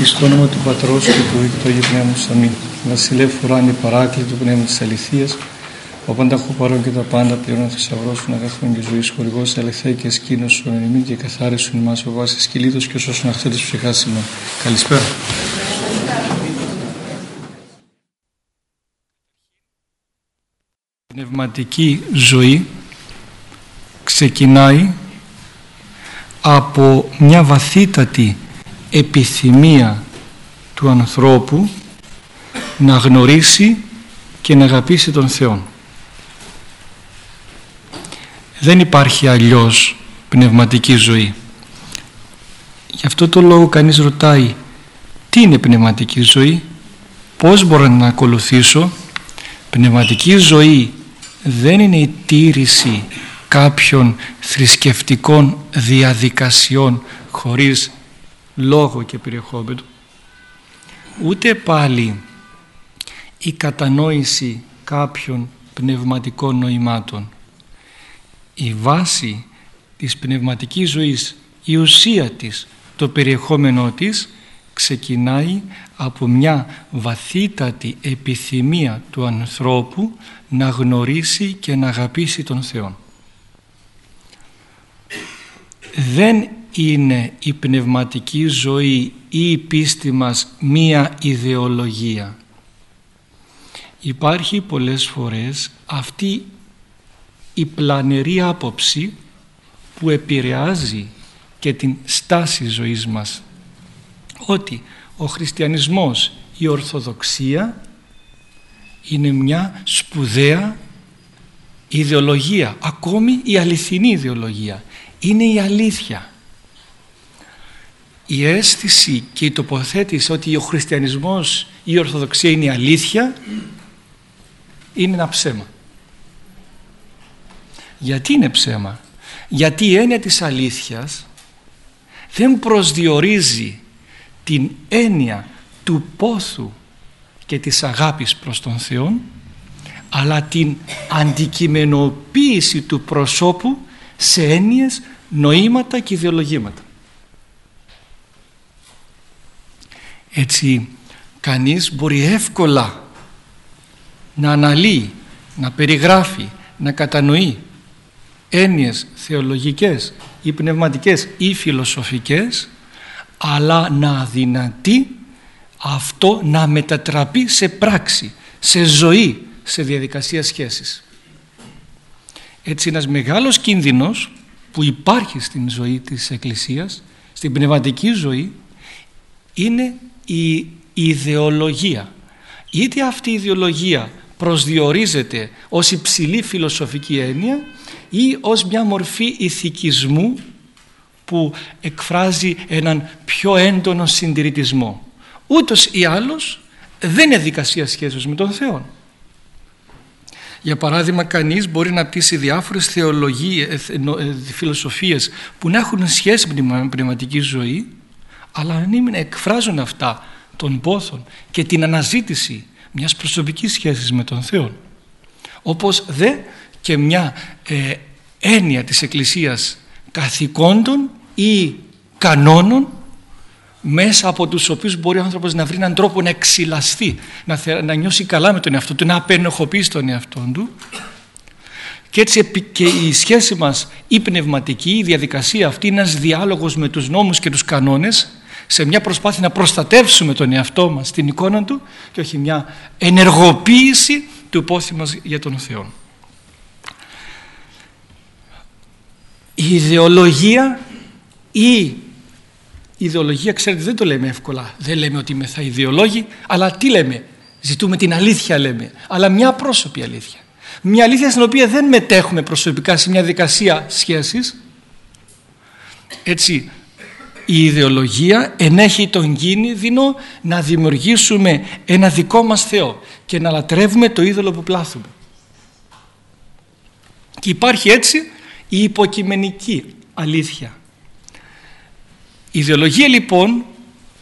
Εις το όνομα του Πατρός και του Υιού του Αγίου Πνεύματος. Αμήν. Βασιλεύ ουράνι παράκλητο πνεύμα της αληθείας, ο πανταχού παρόν και τα πάντα πληρώνω θησαυρό σου αγαθών και ζωής χορηγός, αληθέ και σκήνος σου ενημή και καθάρισον εμάς ο βάσης κυλίδος και όσων αχθέτες ψυχάς ημών. Καλησπέρα. Πνευματική ζωή ξεκινάει από μια βαθύτατη επιθυμία του ανθρώπου να γνωρίσει και να αγαπήσει τον Θεό. Δεν υπάρχει αλλιώς πνευματική ζωή. Γι' αυτό το λόγο κανείς ρωτάει τι είναι πνευματική ζωή, πώς μπορώ να ακολουθήσω; Πνευματική ζωή δεν είναι η τήρηση κάποιων θρησκευτικών διαδικασιών χωρίς λόγο και περιεχόμενο ούτε πάλι η κατανόηση κάποιων πνευματικών νοημάτων η βάση της πνευματικής ζωής η ουσία της το περιεχόμενό της ξεκινάει από μια βαθύτατη επιθυμία του ανθρώπου να γνωρίσει και να αγαπήσει τον Θεό. Δεν είναι η πνευματική ζωή ή η πίστη μας μία ιδεολογία. Υπάρχει πολλές φορές αυτή η πλανερή άποψη που επηρεάζει και την στάση ζωής μας ότι ο χριστιανισμός, η Ορθοδοξία είναι μια σπουδαία ιδεολογία, ακόμη η αληθινή ιδεολογία. Είναι η αλήθεια η αίσθηση και η τοποθέτηση ότι ο χριστιανισμός ή η Ορθοδοξία είναι η αλήθεια είναι ένα ψέμα. Γιατί είναι ψέμα; Γιατί η έννοια της αλήθειας δεν προσδιορίζει την έννοια του πόθου και της αγάπης προς τον Θεό αλλά την αντικειμενοποίηση του προσώπου σε έννοιες, νοήματα και ιδεολογήματα. Έτσι κανείς μπορεί εύκολα να αναλύει, να περιγράφει, να κατανοεί έννοιες θεολογικές ή πνευματικές ή φιλοσοφικές αλλά να αδυνατεί αυτό να μετατραπεί σε πράξη, σε ζωή, σε διαδικασία σχέσης. Έτσι ένας μεγάλος κίνδυνος που υπάρχει στην ζωή της Εκκλησίας, στην πνευματική ζωή, είναι η ιδεολογία. Είτε αυτή η ιδεολογία προσδιορίζεται ως υψηλή φιλοσοφική έννοια ή ως μια μορφή ηθικισμού που εκφράζει έναν πιο έντονο συντηρητισμό. Ούτως ή άλλως δεν είναι δικασία σχέσεως με τον Θεό. Για παράδειγμα κανείς μπορεί να πείσει διάφορες θεολογίες, ε, ε, φιλοσοφίες που να έχουν σχέση με την πνευματική ζωή αλλά αν μην εκφράζουν αυτά των πόθων και την αναζήτηση μιας προσωπικής σχέσης με τον Θεό όπως δε και μια ε, έννοια της Εκκλησίας καθηκόντων ή κανόνων μέσα από τους οποίους μπορεί ο άνθρωπος να βρει έναν τρόπο να εξυλαστεί, να, να νιώσει καλά με τον εαυτό του, να απενοχοποιήσει τον εαυτό του. Και έτσι και η σχέση μας η πνευματική, η διαδικασία αυτή είναι ένας διάλογος με τους νόμους και τους κανόνες σε μια προσπάθεια να προστατεύσουμε τον εαυτό μας την εικόνα του και όχι μια ενεργοποίηση του πόθη μας για τον Θεό. Η ιδεολογία ή η ιδεολογία, ξέρετε δεν το λέμε εύκολα, δεν λέμε ότι είμαι θα ιδεολόγοι, αλλά τι λέμε, ζητούμε την αλήθεια λέμε, αλλά μια πρόσωπη αλήθεια. Μια αλήθεια στην οποία δεν μετέχουμε προσωπικά σε μια δικασία σχέσης, έτσι η ιδεολογία ενέχει τον κίνδυνο να δημιουργήσουμε ένα δικό μας Θεό και να λατρεύουμε το είδωλο που πλάθουμε. Και υπάρχει έτσι η υποκειμενική αλήθεια. Η ιδεολογία λοιπόν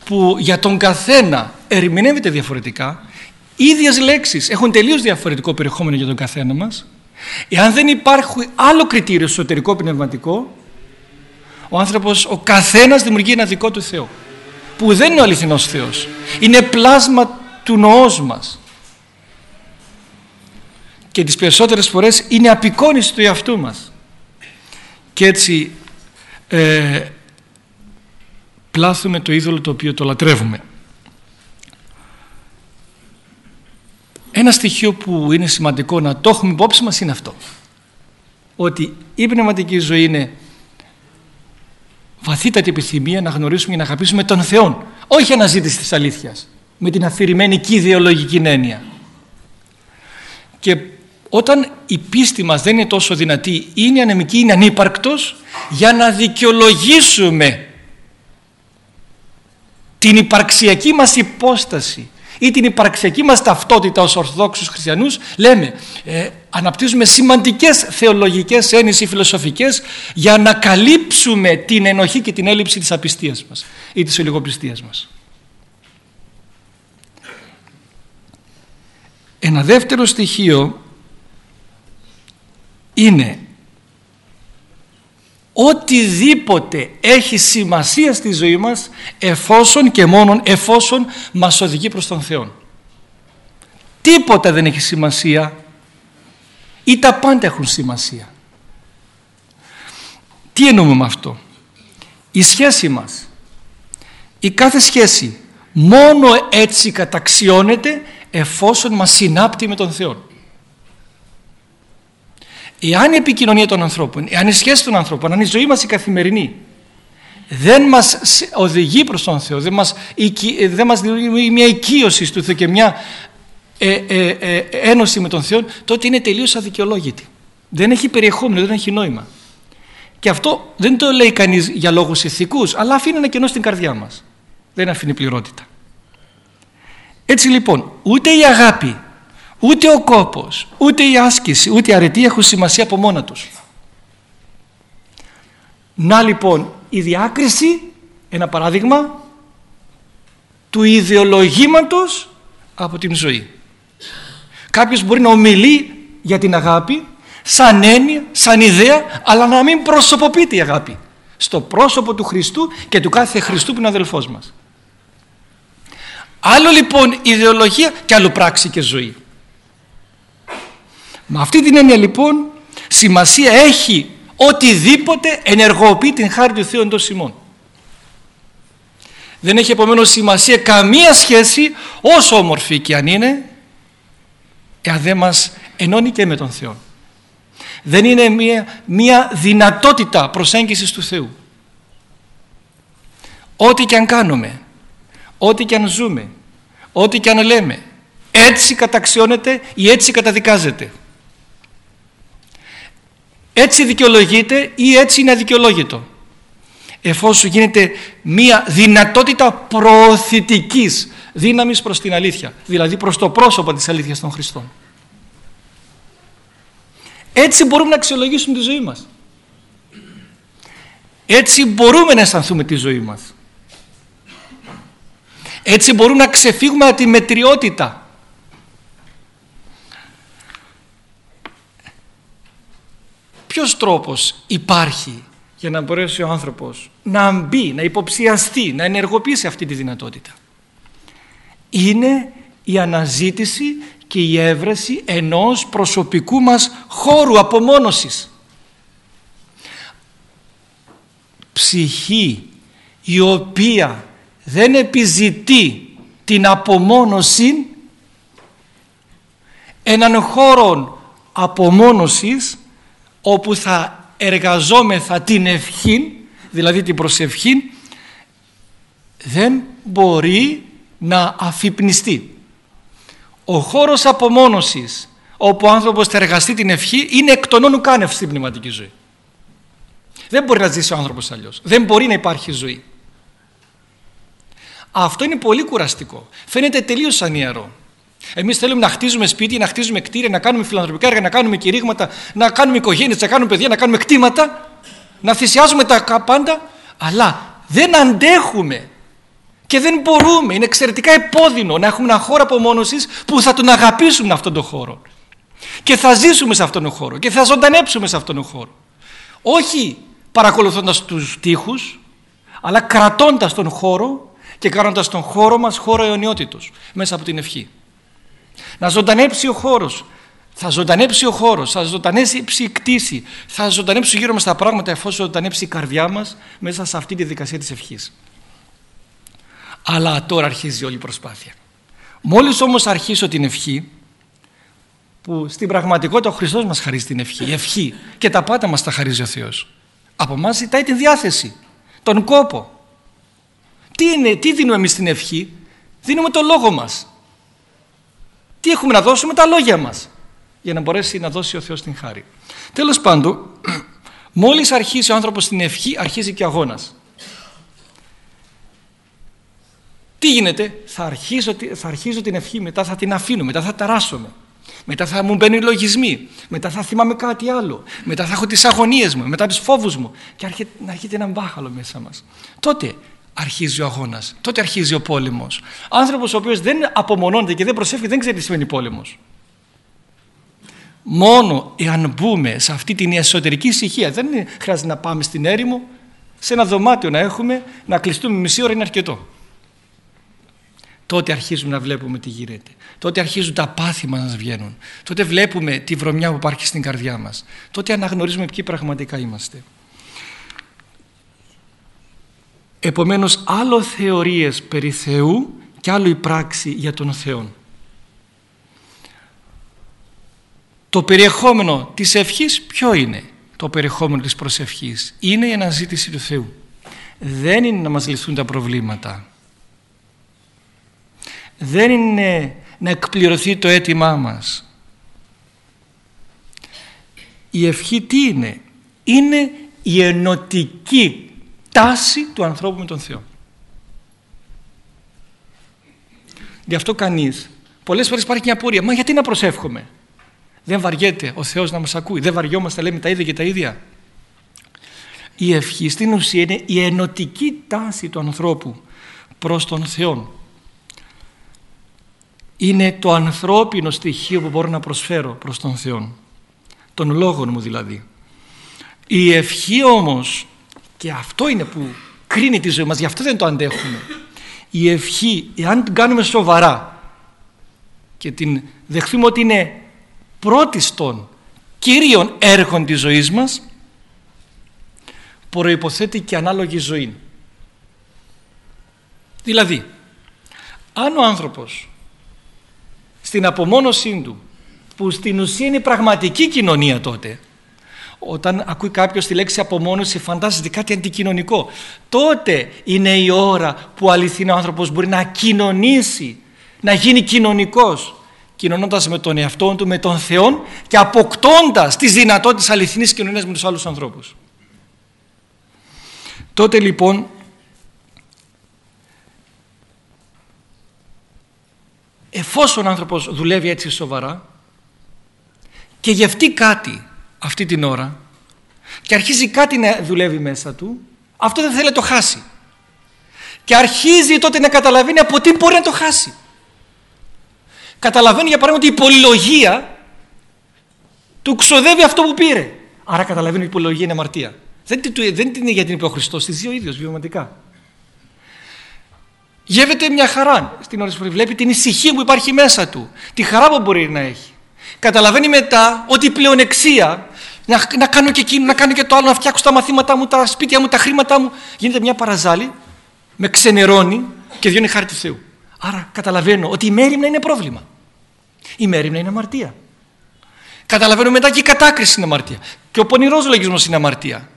που για τον καθένα ερμηνεύεται διαφορετικά, ίδιες λέξεις έχουν τελείως διαφορετικό περιεχόμενο για τον καθένα μας, εάν δεν υπάρχει άλλο κριτήριο εσωτερικό πνευματικό, ο άνθρωπος, ο καθένας δημιουργεί ένα δικό του Θεό. που δεν είναι ο αληθινός Θεός. Είναι πλάσμα του νοός μας. Και τις περισσότερες φορές είναι απεικόνιση του εαυτού μας. Και έτσι ε, πλάθουμε το είδωλο το οποίο το λατρεύουμε. Ένα στοιχείο που είναι σημαντικό να το έχουμε υπόψη μας είναι αυτό. Ότι η πνευματική ζωή είναι βαθύτατη επιθυμία να γνωρίσουμε και να αγαπήσουμε τον Θεό όχι αναζήτηση της αλήθειας με την αφηρημένη και ιδεολογική έννοια. Και όταν η πίστη μας δεν είναι τόσο δυνατή είναι ανεμική, είναι ανύπαρκτος για να δικαιολογήσουμε την υπαρξιακή μας υπόσταση ή την υπαρξιακή μας ταυτότητα ως Ορθόδοξους Χριστιανούς λέμε ε, αναπτύσσουμε σημαντικές θεολογικές έννοιες ή φιλοσοφικές για να καλύψουμε την ενοχή και την έλλειψη της απιστίας μας ή της ολιγοπιστίας μας. Ένα δεύτερο στοιχείο είναι οτιδήποτε έχει σημασία στη ζωή μας εφόσον και μόνον εφόσον μας οδηγεί προς τον Θεό. Τίποτα δεν έχει σημασία ή τα πάντα έχουν σημασία. Τι εννοούμε με αυτό; Η σχέση μας, η κάθε σχέση μόνο έτσι καταξιώνεται εφόσον μας συνάπτει με τον Θεό. Εάν η επικοινωνία των ανθρώπων, εάν η σχέση των ανθρώπων, αν η ζωή μας η καθημερινή δεν μας οδηγεί προς τον Θεό, δεν μας, δεν μας δημιουργεί μια οικείωση του Θεού και μια ε, ε, ε, ένωση με τον Θεό, τότε είναι τελείως αδικαιολόγητη. Δεν έχει περιεχόμενο, δεν έχει νόημα. Και αυτό δεν το λέει κανείς για λόγους ηθικούς, αλλά αφήνει ένα κενό στην καρδιά μας. Δεν αφήνει πληρότητα. Έτσι λοιπόν, ούτε η αγάπη Ούτε ο κόπος, ούτε η άσκηση, ούτε η αρετή έχουν σημασία από μόνα τους. Να λοιπόν η διάκριση, ένα παράδειγμα, του ιδεολογήματος από την ζωή. Κάποιος μπορεί να ομιλεί για την αγάπη σαν έννοια, σαν ιδέα, αλλά να μην προσωποποιείται η αγάπη στο πρόσωπο του Χριστού και του κάθε Χριστού που είναι αδελφός μας. Άλλο λοιπόν ιδεολογία και άλλο πράξη και ζωή. Με αυτή την έννοια λοιπόν σημασία έχει οτιδήποτε ενεργοποιεί την χάρη του Θεού εντός ημών. Δεν έχει επομένως σημασία καμία σχέση όσο όμορφη και αν είναι εάν δεν μας ενώνει και με τον Θεό. Δεν είναι μια, μια δυνατότητα προσέγγισης του Θεού. Ό,τι και αν κάνουμε, ό,τι και αν ζούμε, ό,τι και αν λέμε, έτσι καταξιώνεται ή έτσι καταδικάζεται έτσι δικαιολογείται ή έτσι είναι αδικαιολόγητο; Εφόσον γίνεται μία δυνατότητα προωθητικής δύναμης προς την αλήθεια δηλαδή προς το πρόσωπο της αλήθειας των Χριστών. Έτσι μπορούμε να αξιολογήσουμε τη ζωή μας. Έτσι μπορούμε να αισθανθούμε τη ζωή μας. Έτσι μπορούμε να ξεφύγουμε από τη μετριότητα ποιος τρόπος υπάρχει για να μπορέσει ο άνθρωπος να μπει, να υποψιαστεί, να ενεργοποιήσει αυτή τη δυνατότητα; Είναι η αναζήτηση και η έβρεση ενός προσωπικού μας χώρου απομόνωσης. Ψυχή η οποία δεν επιζητεί την απομόνωση έναν χώρο απομόνωσης όπου θα εργαζόμεθα την ευχή, δηλαδή την προσευχή, δεν μπορεί να αφυπνιστεί. Ο χώρος απομόνωσης όπου ο άνθρωπος θα εργαστεί την ευχή είναι εκ των όνου κάνευ στην πνευματική ζωή. Δεν μπορεί να ζήσει ο άνθρωπος αλλιώς. Δεν μπορεί να υπάρχει ζωή. Αυτό είναι πολύ κουραστικό. Φαίνεται τελείως ανιερό. Εμείς θέλουμε να χτίζουμε σπίτια, να χτίζουμε κτίρια, να κάνουμε φιλανθρωπικά έργα, να κάνουμε κηρύγματα, να κάνουμε οικογένειες, να κάνουμε παιδιά, να κάνουμε κτήματα, να θυσιάζουμε τα πάντα, αλλά δεν αντέχουμε και δεν μπορούμε. Είναι εξαιρετικά επώδυνο να έχουμε ένα χώρο απομόνωσης που θα τον αγαπήσουμε αυτόν τον χώρο. Και θα ζήσουμε σε αυτόν τον χώρο και θα ζωντανέψουμε σε αυτόν τον χώρο. Όχι παρακολουθώντας τους τείχους, αλλά κρατώντας τον χώρο και κάνοντας τον χώρο μας χώρο αιωνιότητος μέσα από την ευχή. Να ζωντανέψει ο χώρος, θα ζωντανέψει ο χώρος, θα ζωντανέψει η κτήση, θα ζωντανέψει γύρω μας τα πράγματα εφόσον ζωντανέψει η καρδιά μας μέσα σε αυτή τη δικασία της ευχής. Αλλά τώρα αρχίζει όλη η προσπάθεια. Μόλις όμως αρχίσω την ευχή, που στην πραγματικότητα ο Χριστός μας χαρίζει την ευχή, η ευχή και τα πάντα μας τα χαρίζει ο Θεός. Από εμάς ζητάει την διάθεση, τον κόπο. Τι, είναι, τι δίνουμε εμείς στην ευχή, δίνουμε το λόγο μας. Τι έχουμε να δώσουμε, τα λόγια μας, για να μπορέσει να δώσει ο Θεός την χάρη. Τέλος πάντων, μόλις αρχίσει ο άνθρωπος την ευχή, αρχίζει και ο αγώνας. Τι γίνεται, θα αρχίσω, θα αρχίζω την ευχή, μετά θα την αφήνω, μετά θα ταράσομαι. Μετά θα μου μπαίνουν οι λογισμοί, μετά θα θυμάμαι κάτι άλλο, μετά θα έχω τις αγωνίες μου, μετά τους φόβους μου και έρχεται, να έρχεται ένα μπάχαλο μέσα μας. Τότε αρχίζει ο αγώνας, τότε αρχίζει ο πόλεμος. Άνθρωπος ο οποίος δεν απομονώνεται και δεν προσεύχεται δεν ξέρει τι σημαίνει πόλεμος. Μόνο εάν μπούμε σε αυτή την εσωτερική ησυχία, δεν χρειάζεται να πάμε στην έρημο, σε ένα δωμάτιο να έχουμε, να κλειστούμε μισή ώρα είναι αρκετό τότε αρχίζουμε να βλέπουμε τι γίνεται. Τότε αρχίζουν τα πάθη μας να βγαίνουν. Τότε βλέπουμε τη βρωμιά που υπάρχει στην καρδιά μας. Τότε αναγνωρίζουμε ποιοι πραγματικά είμαστε. Επομένως άλλο θεωρίες περί Θεού και άλλο η πράξη για τον Θεό. Το περιεχόμενο της ευχής ποιο είναι; Το περιεχόμενο της προσευχής. Είναι η αναζήτηση του Θεού. Δεν είναι να μας λυθούν τα προβλήματα δεν είναι να εκπληρωθεί το αίτημά μας. Η ευχή τι είναι; Είναι η ενωτική τάση του ανθρώπου με τον Θεό. Γι' αυτό κανείς πολλές φορές υπάρχει μια απορία. Μα γιατί να προσεύχομαι; Δεν βαριέται ο Θεός να μας ακούει. Δεν βαριόμαστε λέμε τα ίδια και τα ίδια. Η ευχή στην ουσία είναι η ενωτική τάση του ανθρώπου προς τον Θεό είναι το ανθρώπινο στοιχείο που μπορώ να προσφέρω προς τον Θεό. Τον λόγο μου δηλαδή. Η ευχή όμως, και αυτό είναι που κρίνει τη ζωή μας, γι' αυτό δεν το αντέχουμε. Η ευχή, εάν την κάνουμε σοβαρά και την δεχθούμε ότι είναι πρώτη των κύριων έργων της ζωής μας, προϋποθέτει και ανάλογη ζωή. Δηλαδή, αν ο άνθρωπος στην απομόνωσή του που στην ουσία είναι η πραγματική κοινωνία τότε όταν ακούει κάποιος τη λέξη απομόνωση φαντάζεται κάτι αντικοινωνικό τότε είναι η ώρα που ο αληθινός άνθρωπος μπορεί να κοινωνήσει να γίνει κοινωνικός κοινωνώντας με τον εαυτό του, με τον Θεό και αποκτώντας τις δυνατότητες αληθινής κοινωνίας με τους άλλους ανθρώπους. Τότε λοιπόν εφόσον ο άνθρωπος δουλεύει έτσι σοβαρά και γευτεί κάτι αυτή την ώρα και αρχίζει κάτι να δουλεύει μέσα του αυτό δεν θέλει να το χάσει. Και αρχίζει τότε να καταλαβαίνει από τι μπορεί να το χάσει. Καταλαβαίνει για παράδειγμα ότι η πολυλογία του ξοδεύει αυτό που πήρε. Άρα καταλαβαίνει ότι η πολυλογία είναι αμαρτία. Δεν, δεν είναι γιατί είναι ο Χριστός της ζει ο ίδιος βιωματικά. Γεύεται μια χαρά στην ώρα που βλέπει την ησυχία που υπάρχει μέσα του, τη χαρά που μπορεί να έχει. Καταλαβαίνει μετά ότι η πλεονεξία να, να κάνω και εκείνο, να κάνω και το άλλο, να φτιάξω τα μαθήματά μου, τα σπίτια μου, τα χρήματά μου, γίνεται μια παραζάλη, με ξενερώνει και διώνει χάρη του Θεού. Άρα καταλαβαίνω ότι η μέρημνα είναι πρόβλημα. Η μέρημνα είναι αμαρτία. Καταλαβαίνω μετά και η κατάκριση είναι αμαρτία. Και ο πονηρός λογισμός είναι αμαρτία.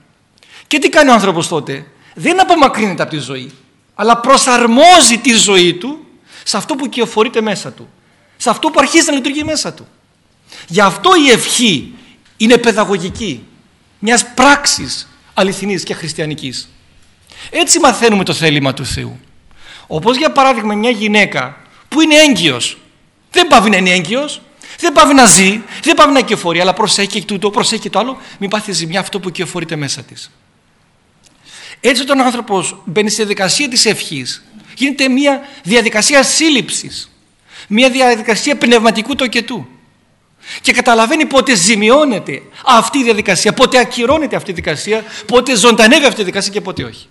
Και τι κάνει ο άνθρωπος τότε; Δεν απομακρύνεται από τη ζωή αλλά προσαρμόζει τη ζωή του σε αυτό που κυοφορείται μέσα του. Σε αυτό που αρχίζει να λειτουργεί μέσα του. Γι' αυτό η ευχή είναι παιδαγωγική μιας πράξης αληθινής και χριστιανικής. Έτσι μαθαίνουμε το θέλημα του Θεού. Όπως για παράδειγμα μια γυναίκα που είναι έγκυος. Δεν πάβει να είναι έγκυος, δεν πάβει να ζει, δεν πάβει να κυοφορεί, αλλά προσέχει και τούτο, προσέχει και το άλλο, μην πάθει ζημιά αυτό που κυοφορείται μέσα της. Έτσι όταν ο άνθρωπος μπαίνει στη διαδικασία της ευχής γίνεται μια διαδικασία σύλληψης, μια διαδικασία πνευματικού τοκετού και καταλαβαίνει πότε ζημιώνεται αυτή η διαδικασία, πότε ακυρώνεται αυτή η διαδικασία, πότε ζωντανεύει αυτή η διαδικασία και πότε όχι.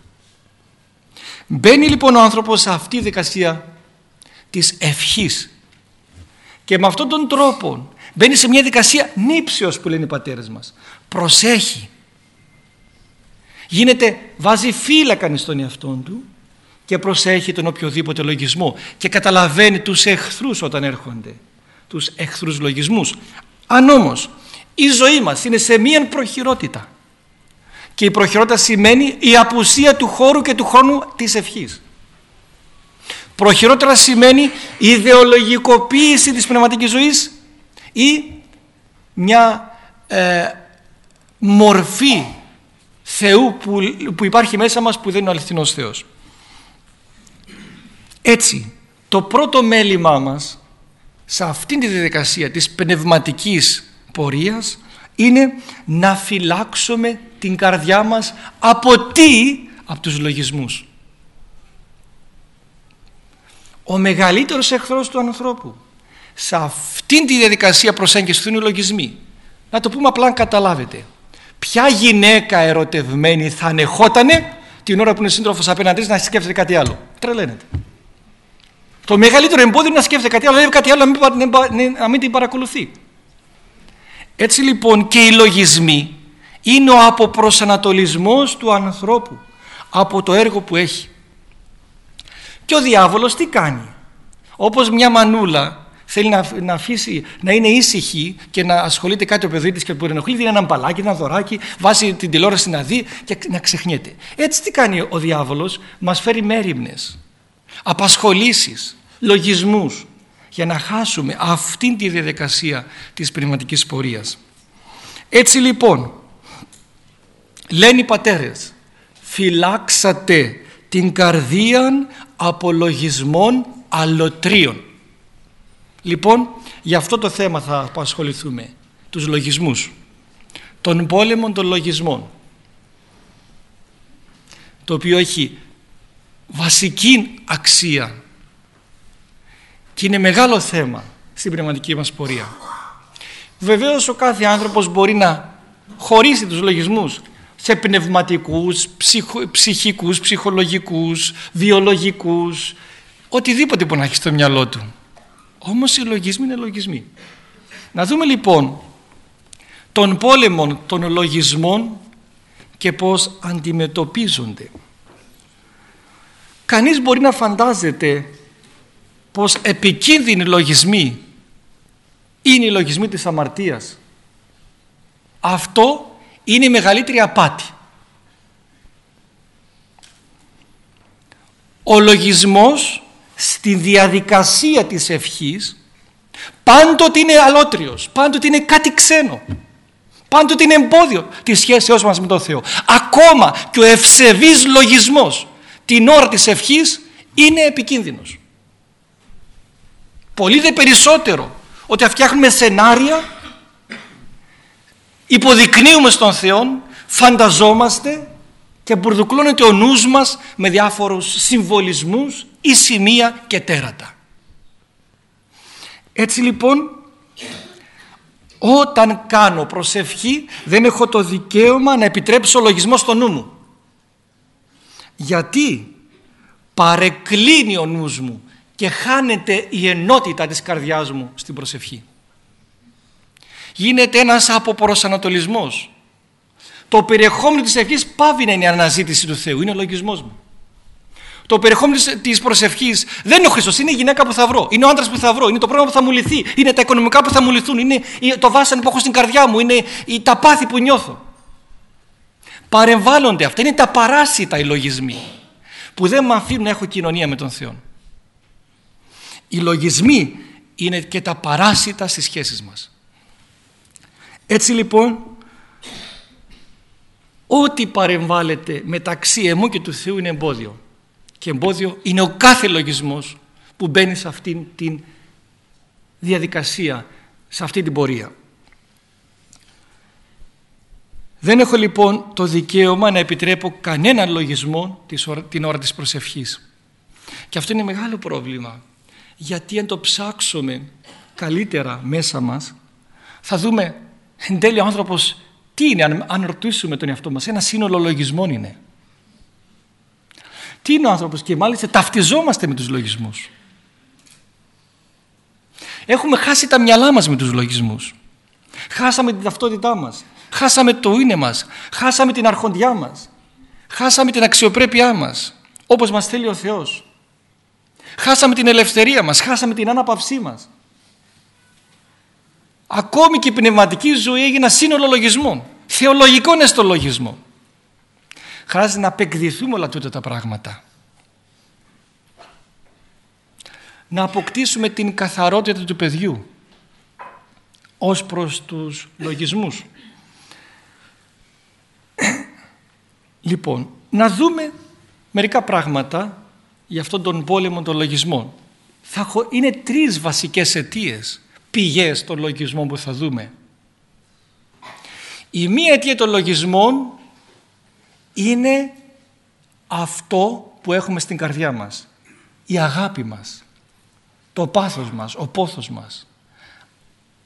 Μπαίνει λοιπόν ο άνθρωπος σε αυτή τη δικασία της ευχής και με αυτόν τον τρόπο μπαίνει σε μια δικασία νύψεως που λένε οι πατέρες μας. Προσέχει. Γίνεται, βάζει φύλακα στον εαυτόν του και προσέχει τον οποιοδήποτε λογισμό και καταλαβαίνει τους εχθρούς όταν έρχονται. Τους εχθρούς λογισμούς. Αν όμως η ζωή μας είναι σε μία προχειρότητα και η προχειρότητα σημαίνει η απουσία του χώρου και του χρόνου της ευχής. Προχειρότερα σημαίνει η ιδεολογικοποίηση της πνευματικής ζωής ή μια ε, μορφή Θεού που, που υπάρχει μέσα μας που δεν είναι ο αληθινός Θεός. Έτσι, το πρώτο μέλημά μας σε αυτήν τη διαδικασία της πνευματικής πορείας είναι να φυλάξουμε την καρδιά μας από τι, από τους λογισμούς. Ο μεγαλύτερος εχθρός του ανθρώπου σε αυτήν τη διαδικασία προσέγγισης του είναι οι λογισμοί. Να το πούμε απλά αν καταλάβετε. Ποια γυναίκα ερωτευμένη θα ανεχότανε την ώρα που είναι σύντροφος απέναντί να σκέφτεται κάτι άλλο. Τρελαίνεται. Το μεγαλύτερο εμπόδιο είναι να σκέφτεται κάτι άλλο, δηλαδή κάτι άλλο να μην την παρακολουθεί. Έτσι λοιπόν και οι λογισμοί είναι ο αποπροσανατολισμός του ανθρώπου από το έργο που έχει. Και ο διάβολος τι κάνει; Όπως μια μανούλα θέλει να, να αφήσει, να είναι ήσυχη και να ασχολείται κάτι ο παιδί της και που ενοχλεί, δίνει ένα μπαλάκι, ένα δωράκι, βάζει την τηλεόραση να δει και να ξεχνιέται. Έτσι τι κάνει ο διάβολος, μας φέρει μέρημνες, απασχολήσεις, λογισμούς για να χάσουμε αυτήν τη διαδικασία της πνευματικής πορείας. Έτσι λοιπόν, λένε οι πατέρες, φυλάξατε την καρδία από λογισμών αλωτρίων. Λοιπόν, για αυτό το θέμα θα ασχοληθούμε, τους λογισμούς, των πόλεμων των λογισμών, το οποίο έχει βασική αξία και είναι μεγάλο θέμα στην πνευματική μας πορεία. Βεβαίως ο κάθε άνθρωπος μπορεί να χωρίσει τους λογισμούς σε πνευματικούς, ψυχο, ψυχικούς, ψυχολογικούς, βιολογικούς, οτιδήποτε μπορεί να έχει στο μυαλό του. Όμως οι λογισμοί είναι λογισμοί. Να δούμε λοιπόν τον πόλεμο των λογισμών και πώς αντιμετωπίζονται. Κανείς μπορεί να φαντάζεται πως επικίνδυνοι λογισμοί είναι οι λογισμοί της αμαρτίας. Αυτό είναι η μεγαλύτερη απάτη. Ο λογισμός στη διαδικασία της ευχής πάντοτε είναι αλότριος, πάντοτε είναι κάτι ξένο. Πάντοτε είναι εμπόδιο τη σχέση μας με τον Θεό. Ακόμα και ο ευσεβής λογισμός την ώρα της ευχής είναι επικίνδυνος. Πολύ δε περισσότερο ότι φτιάχνουμε σενάρια υποδεικνύουμε στον Θεό φανταζόμαστε και μπουρδουκλώνεται ο νους μας με διάφορους συμβολισμούς ή σημεία και τέρατα. Έτσι λοιπόν όταν κάνω προσευχή δεν έχω το δικαίωμα να επιτρέψω λογισμός στο νου μου. Γιατί παρεκκλίνει ο νους μου και χάνεται η ενότητα της καρδιάς μου στην προσευχή. Γίνεται ένας αποπροσανατολισμός. Το περιεχόμενο της ευχής πάβει να είναι η αναζήτηση του Θεού, είναι ο λογισμός μου. Το περιεχόμενο της προσευχής δεν είναι ο Χριστός, είναι η γυναίκα που θα βρω, είναι ο άντρας που θα βρω, είναι το πρόβλημα που θα μου λυθεί, είναι τα οικονομικά που θα μου λυθούν, είναι το βάσανο που έχω στην καρδιά μου, είναι τα πάθη που νιώθω. Παρεμβάλλονται αυτά, είναι τα παράσιτα οι λογισμοί που δεν με αφήνουν να έχω κοινωνία με τον Θεό. Οι λογισμοί είναι και τα παράσιτα στις σχέσεις μας. Έτσι λοιπόν, ό,τι παρεμβάλλεται μεταξύ εμού και του Θεού είναι εμπόδιο. Και εμπόδιο είναι ο κάθε λογισμός που μπαίνει σε αυτήν την διαδικασία, σε αυτή την πορεία. Δεν έχω λοιπόν το δικαίωμα να επιτρέπω κανέναν λογισμό την ώρα της προσευχής. Και αυτό είναι μεγάλο πρόβλημα γιατί αν το ψάξουμε καλύτερα μέσα μας θα δούμε εν τέλει ο άνθρωπος τι είναι αν, αν ρωτήσουμε τον εαυτό μας ένα σύνολο λογισμών είναι Τι είναι ο άνθρωπος και μάλιστα ταυτιζόμαστε με τους λογισμούς. Έχουμε χάσει τα μυαλά μας με τους λογισμούς. Χάσαμε την ταυτότητά μας. Χάσαμε το είναι μας. Χάσαμε την αρχοντιά μας. Χάσαμε την αξιοπρέπειά μας. Όπως μας θέλει ο Θεός. Χάσαμε την ελευθερία μας. Χάσαμε την ανάπαυσή μας. Ακόμη και η πνευματική ζωή έγινε σύνολο λογισμών. Θεολογικών λογισμό. Χρειάζεται να απεκδηθούμε όλα τούτα τα πράγματα. Να αποκτήσουμε την καθαρότητα του παιδιού ως προς τους λογισμούς. Λοιπόν, να δούμε μερικά πράγματα για αυτόν τον πόλεμο των λογισμών. Θα είναι τρεις βασικές αιτίες, πηγές των λογισμών που θα δούμε. Η μία αιτία των λογισμών είναι αυτό που έχουμε στην καρδιά μας. Η αγάπη μας, το πάθος μας, ο πόθος μας.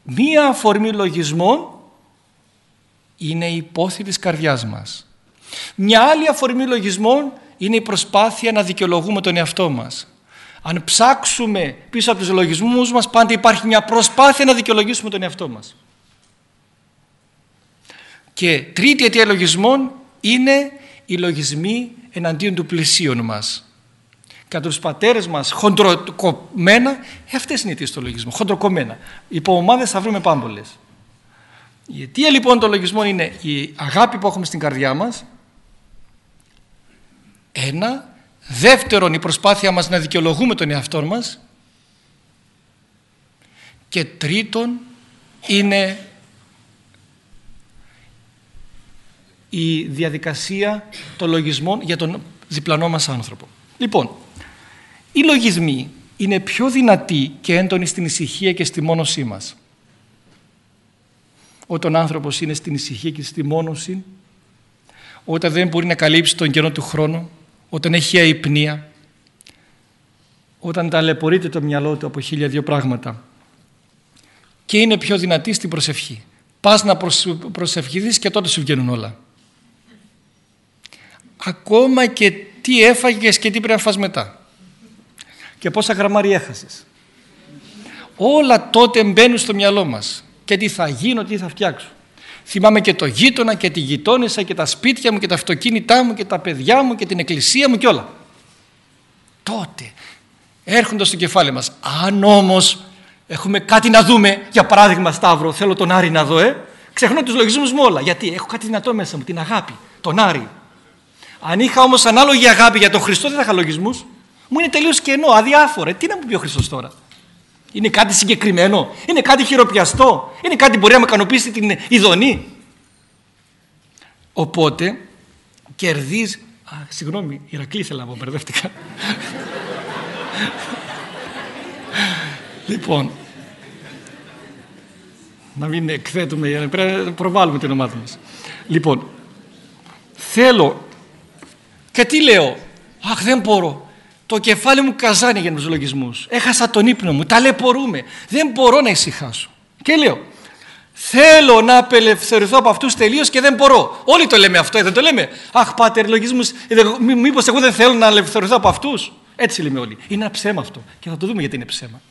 Μία αφορμή λογισμών είναι η πόθη της καρδιάς μας. Μια άλλη αφορμή λογισμών είναι η προσπάθεια να δικαιολογούμε τον εαυτό μας. Αν ψάξουμε πίσω από τους λογισμούς μας πάντα υπάρχει μια προσπάθεια να δικαιολογήσουμε τον εαυτό μας. Και τρίτη αιτία λογισμών είναι οι λογισμοί εναντίον του πλησίον μας. Κατά τους πατέρες μας χοντροκομμένα, ε, αυτές είναι οι αιτίες του λογισμού, χοντροκομμένα. Υπό ομάδες θα βρούμε πάμπολες. Η αιτία λοιπόν των λογισμών είναι η αγάπη που έχουμε στην καρδιά μας, ένα. Δεύτερον η προσπάθεια μας να δικαιολογούμε τον εαυτό μας και τρίτον είναι η διαδικασία των λογισμών για τον διπλανό μας άνθρωπο. Λοιπόν, οι λογισμοί είναι πιο δυνατοί και έντονοι στην ησυχία και στη μόνωσή μας. Όταν ο άνθρωπος είναι στην ησυχία και στη μόνωση, όταν δεν μπορεί να καλύψει τον καιρό του χρόνου, όταν έχει αϊπνία, όταν ταλαιπωρείται το μυαλό του από χίλια δύο πράγματα. Και είναι πιο δυνατή στην προσευχή. Πας να προσευχηθείς και τότε σου βγαίνουν όλα. Ακόμα και τι έφαγες και τι πρέπει να φας μετά. Και πόσα γραμμάρια έχασες. Όλα τότε μπαίνουν στο μυαλό μας. Και τι θα γίνω, τι θα φτιάξω θυμάμαι και το γείτονα και τη γειτόνισσα και τα σπίτια μου και τα αυτοκίνητά μου και τα παιδιά μου και την εκκλησία μου και όλα τότε έρχονται στο κεφάλι μας αν όμως έχουμε κάτι να δούμε για παράδειγμα Σταύρο θέλω τον Άρη να δω ε, ξεχνώ τους λογισμούς μου όλα γιατί έχω κάτι δυνατό μέσα μου την αγάπη, τον Άρη αν είχα όμως ανάλογη αγάπη για τον Χριστό, δεν θα είχα λογισμούς. Μου είναι τελείως κενό, αδιάφορο. Τι να μου πει ο Χριστός τώρα. Είναι κάτι συγκεκριμένο, είναι κάτι χειροπιαστό, είναι κάτι που μπορεί να με ικανοποιήσει την ειδονή; Οπότε κερδίζει. Α, συγγνώμη, Ηρακλή ήθελα να πω, μπερδεύτηκα. λοιπόν, να μην εκθέτουμε, πρέπει να προβάλλουμε την ομάδα μας. Λοιπόν, θέλω και τι λέω, Αχ, δεν μπορώ. Το κεφάλι μου καζάνει για τους λογισμούς. Έχασα τον ύπνο μου, ταλαιπωρούμε. Δεν μπορώ να ησυχάσω. Και λέω, θέλω να απελευθερωθώ από αυτούς τελείως και δεν μπορώ. Όλοι το λέμε αυτό, δεν το λέμε. Αχ, πάτερ, λογισμούς, μήπως εγώ δεν θέλω να απελευθερωθώ από αυτούς. Έτσι λέμε όλοι. Είναι ένα ψέμα αυτό. Και θα το δούμε γιατί είναι ψέμα.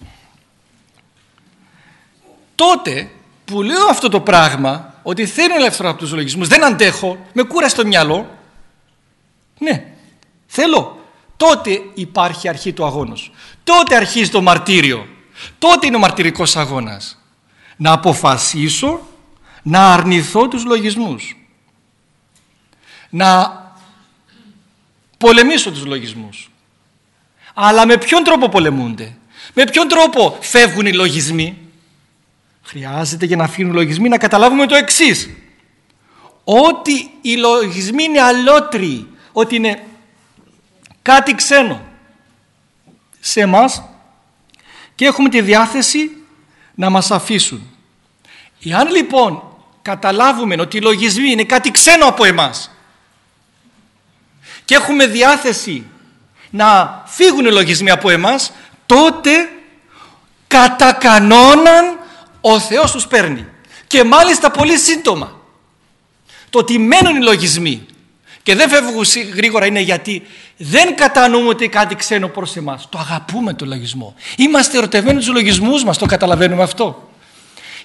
Τότε που λέω αυτό το πράγμα, ότι θέλω να ελευθερώ από τους λογισμούς, δεν αντέχω, με κούρασε το μυαλό, ναι, θέλω. Τότε υπάρχει αρχή του αγώνος. Τότε αρχίζει το μαρτύριο. Τότε είναι ο μαρτυρικός αγώνας. Να αποφασίσω να αρνηθώ τους λογισμούς. Να πολεμήσω τους λογισμούς. Αλλά με ποιον τρόπο πολεμούνται; Με ποιον τρόπο φεύγουν οι λογισμοί; Χρειάζεται για να φύγουν οι λογισμοί να καταλάβουμε το εξής. Ότι οι λογισμοί είναι αλότριοι ότι είναι κάτι ξένο σε εμάς και έχουμε τη διάθεση να μας αφήσουν. Εάν λοιπόν καταλάβουμε ότι οι λογισμοί είναι κάτι ξένο από εμάς και έχουμε διάθεση να φύγουν οι λογισμοί από εμάς τότε κατά κανόναν ο Θεός τους παίρνει και μάλιστα πολύ σύντομα το ότι μένουν οι λογισμοί Και δεν φεύγουν γρήγορα είναι γιατί δεν κατανοούμε ότι κάτι ξένο προς εμάς. Το αγαπούμε το λογισμό. Είμαστε ερωτευμένοι τους λογισμούς μας, το καταλαβαίνουμε αυτό.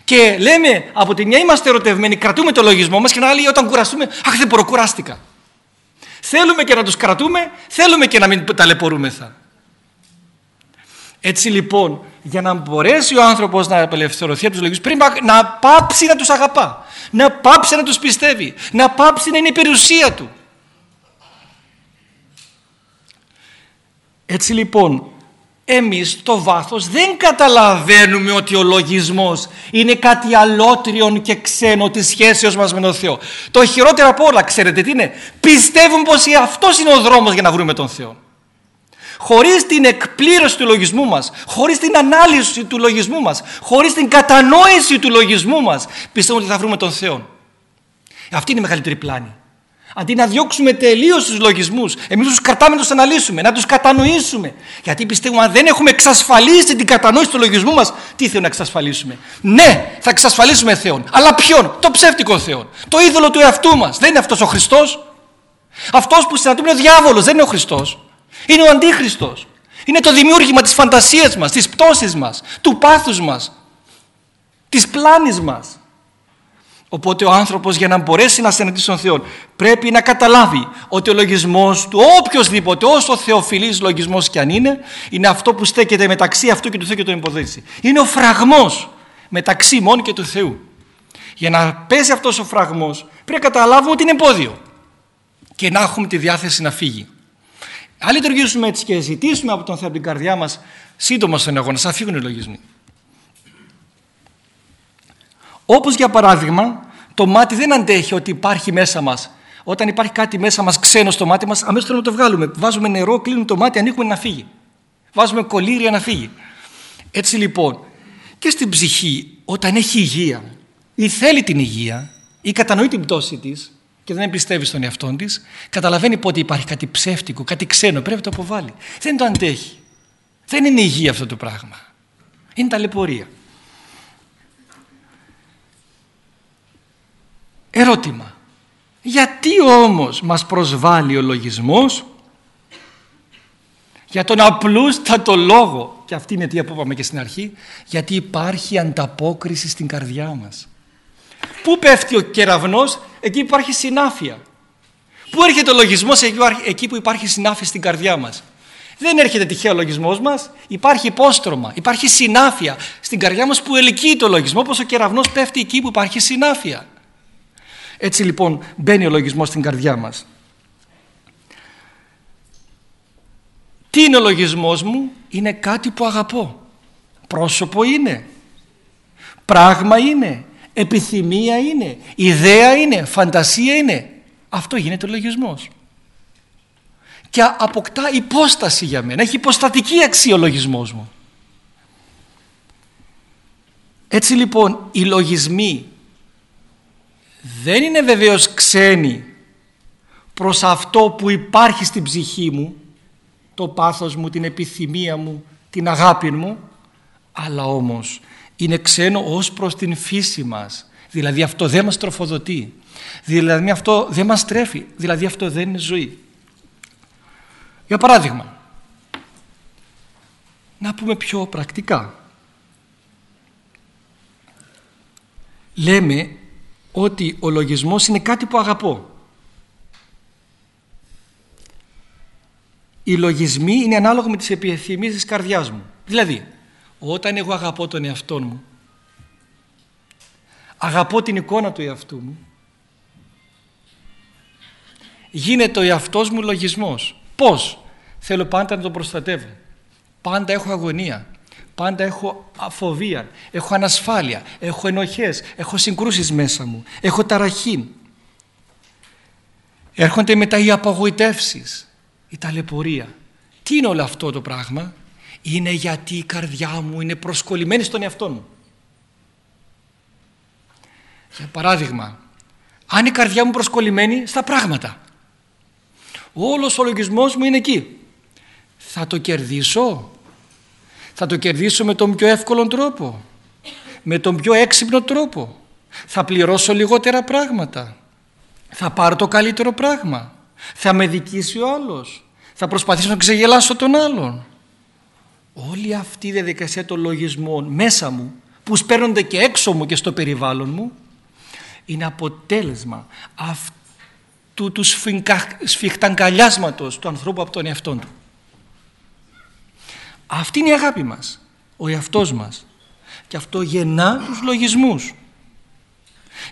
Και λέμε από τη μια είμαστε ερωτευμένοι, κρατούμε το λογισμό μας και να άλλη όταν κουραστούμε, αχ δεν μπορώ, κουράστηκα. Θέλουμε και να τους κρατούμε, θέλουμε και να μην ταλαιπωρούμεθα. Έτσι λοιπόν, για να μπορέσει ο άνθρωπος να απελευθερωθεί από τους λογισμούς, πρέπει να πάψει να τους αγαπά, να πάψει να τους πιστεύει, να πάψει να είναι η περιουσία του. Έτσι λοιπόν, εμείς στο βάθος δεν καταλαβαίνουμε ότι ο λογισμός είναι κάτι αλότριον και ξένο της σχέσεως μας με τον Θεό. Το χειρότερο από όλα, ξέρετε τι είναι, πιστεύουν πως αυτός είναι ο δρόμος για να βρούμε τον Θεό. Χωρίς την εκπλήρωση του λογισμού μας, χωρίς την ανάλυση του λογισμού μας, χωρίς την κατανόηση του λογισμού μας, πιστεύουμε ότι θα βρούμε τον Θεό. Αυτή είναι η μεγαλύτερη πλάνη. Αντί να διώξουμε τελείως τους λογισμούς, εμείς τους κρατάμε να τους αναλύσουμε, να τους κατανοήσουμε. Γιατί πιστεύουμε, αν δεν έχουμε εξασφαλίσει την κατανόηση του λογισμού μας, τι θέλουμε να εξασφαλίσουμε; Ναι, θα εξασφαλίσουμε Θεόν. Αλλά ποιον, το ψεύτικο Θεό. Το είδωλο του εαυτού μας. Δεν είναι αυτός ο Χριστός. Αυτός που συναντούμε είναι ο διάβολος, δεν είναι ο Χριστός. Είναι ο Αντίχριστος. Είναι το δημιούργημα της φαντασίας μας, της πτώσης μας, του πάθους μας, της πλάνης μας. Οπότε ο άνθρωπος για να μπορέσει να συναντήσει τον Θεό πρέπει να καταλάβει ότι ο λογισμός του οποιοδήποτε όσο θεοφιλής λογισμός κι αν είναι είναι αυτό που στέκεται μεταξύ αυτού και του Θεού και τον υποδείξει. Είναι ο φραγμός μεταξύ μόνο και του Θεού. Για να πέσει αυτός ο φραγμός πρέπει να καταλάβουμε ότι είναι εμπόδιο και να έχουμε τη διάθεση να φύγει. Αν λειτουργήσουμε έτσι και ζητήσουμε από τον Θεό από την καρδιά μας σύντομα στον αγώνα, θα φύγουν οι λογισμοί. Όπως για παράδειγμα, το μάτι δεν αντέχει ότι υπάρχει μέσα μας. Όταν υπάρχει κάτι μέσα μας ξένο στο μάτι μας, αμέσως θέλουμε να το βγάλουμε. Βάζουμε νερό, κλείνουμε το μάτι, ανοίγουμε να φύγει. Βάζουμε κολλήρια να φύγει. Έτσι λοιπόν, και στην ψυχή, όταν έχει υγεία ή θέλει την υγεία ή κατανοεί την πτώση της και δεν εμπιστεύει στον εαυτό της, καταλαβαίνει πότε υπάρχει κάτι ψεύτικο, κάτι ξένο, πρέπει να το αποβάλει. Δεν το αντέχει. Δεν είναι υγεία αυτό το πράγμα. Είναι ταλαιπωρία. Ερώτημα. Γιατί όμως μας προσβάλλει ο λογισμός; Για τον απλούστατο λόγο και αυτή είναι τι που είπαμε και στην αρχή γιατί υπάρχει ανταπόκριση στην καρδιά μας. Πού πέφτει ο κεραυνός; Εκεί υπάρχει συνάφεια. Πού έρχεται ο λογισμός; Εκεί που υπάρχει συνάφεια στην καρδιά μας. Δεν έρχεται τυχαίο ο λογισμός μας, υπάρχει υπόστρωμα, υπάρχει συνάφεια στην καρδιά μας που ελκύει το λογισμό όπως ο κεραυνός πέφτει εκεί που υπάρχει συνάφεια. Έτσι λοιπόν μπαίνει ο λογισμός στην καρδιά μας. Τι είναι ο λογισμός μου, είναι κάτι που αγαπώ. Πρόσωπο είναι, πράγμα είναι, επιθυμία είναι, ιδέα είναι, φαντασία είναι. Αυτό γίνεται ο λογισμός. Και αποκτά υπόσταση για μένα, έχει υποστατική αξία ο λογισμός μου. Έτσι λοιπόν οι λογισμοί δεν είναι βεβαίως ξένοι προς αυτό που υπάρχει στην ψυχή μου, το πάθος μου, την επιθυμία μου, την αγάπη μου, αλλά όμως είναι ξένο ως προς την φύση μας. Δηλαδή αυτό δεν μας τροφοδοτεί. Δηλαδή αυτό δεν μας τρέφει. Δηλαδή αυτό δεν είναι ζωή. Για παράδειγμα, να πούμε πιο πρακτικά. Λέμε ότι ο λογισμός είναι κάτι που αγαπώ. Οι λογισμοί είναι ανάλογοι με τις επιθυμίες της καρδιάς μου. Δηλαδή, όταν εγώ αγαπώ τον εαυτό μου, αγαπώ την εικόνα του εαυτού μου, γίνεται ο εαυτός μου λογισμός. Πώς; Θέλω πάντα να τον προστατεύω. Πάντα έχω αγωνία. Πάντα έχω φοβία, έχω ανασφάλεια, έχω ενοχές, έχω συγκρούσεις μέσα μου, έχω ταραχή. Έρχονται μετά οι απογοητεύσεις, η ταλαιπωρία. Τι είναι όλο αυτό το πράγμα; Είναι γιατί η καρδιά μου είναι προσκολλημένη στον εαυτό μου. Για παράδειγμα, αν η καρδιά μου προσκολλημένη στα πράγματα, όλος ο λογισμός μου είναι εκεί. Θα το κερδίσω; Θα το κερδίσω με τον πιο εύκολο τρόπο. Με τον πιο έξυπνο τρόπο. Θα πληρώσω λιγότερα πράγματα. Θα πάρω το καλύτερο πράγμα. Θα με δικήσει ο άλλος. Θα προσπαθήσω να ξεγελάσω τον άλλον. Όλη αυτή η διαδικασία των λογισμών μέσα μου που σπέρνονται και έξω μου και στο περιβάλλον μου είναι αποτέλεσμα αυτού του σφιχταγκαλιάσματος του ανθρώπου από τον εαυτό του. Αυτή είναι η αγάπη μας, ο εαυτός μας. Και αυτό γεννά τους λογισμούς.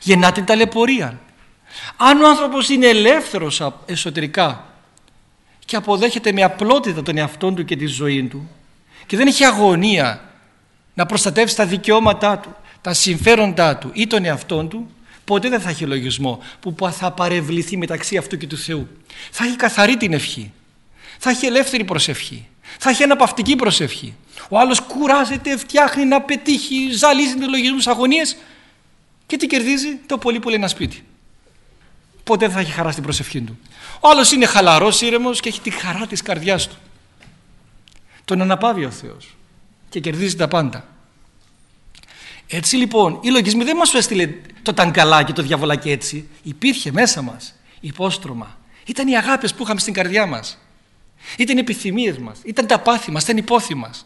Γεννά την ταλαιπωρία. Αν ο άνθρωπος είναι ελεύθερος εσωτερικά και αποδέχεται με απλότητα τον εαυτό του και τη ζωή του και δεν έχει αγωνία να προστατεύσει τα δικαιώματά του, τα συμφέροντά του ή τον εαυτό του, ποτέ δεν θα έχει λογισμό που θα παρευληθεί μεταξύ αυτού και του Θεού. Θα έχει καθαρή την ευχή. Θα έχει ελεύθερη προσευχή. Θα έχει αναπαυτική προσευχή. Ο άλλος κουράζεται, φτιάχνει να πετύχει, ζαλίζει τους λογισμούς αγωνίες και τι κερδίζει, το πολύ πολύ ένα σπίτι. Ποτέ δεν θα έχει χαρά στην προσευχή του. Ο άλλος είναι χαλαρός, ήρεμος και έχει τη χαρά της καρδιάς του. Τον αναπαύει ο Θεός και κερδίζει τα πάντα. Έτσι λοιπόν, οι λογισμοί δεν μας έστειλε το ταγκαλά και το διαβολάκι έτσι. Υπήρχε μέσα μας υπόστρωμα. Ήταν οι αγάπες που είχαμε στην καρδιά μας. Ήταν οι επιθυμίες μας, ήταν τα πάθη μας, ήταν η πόθη μας.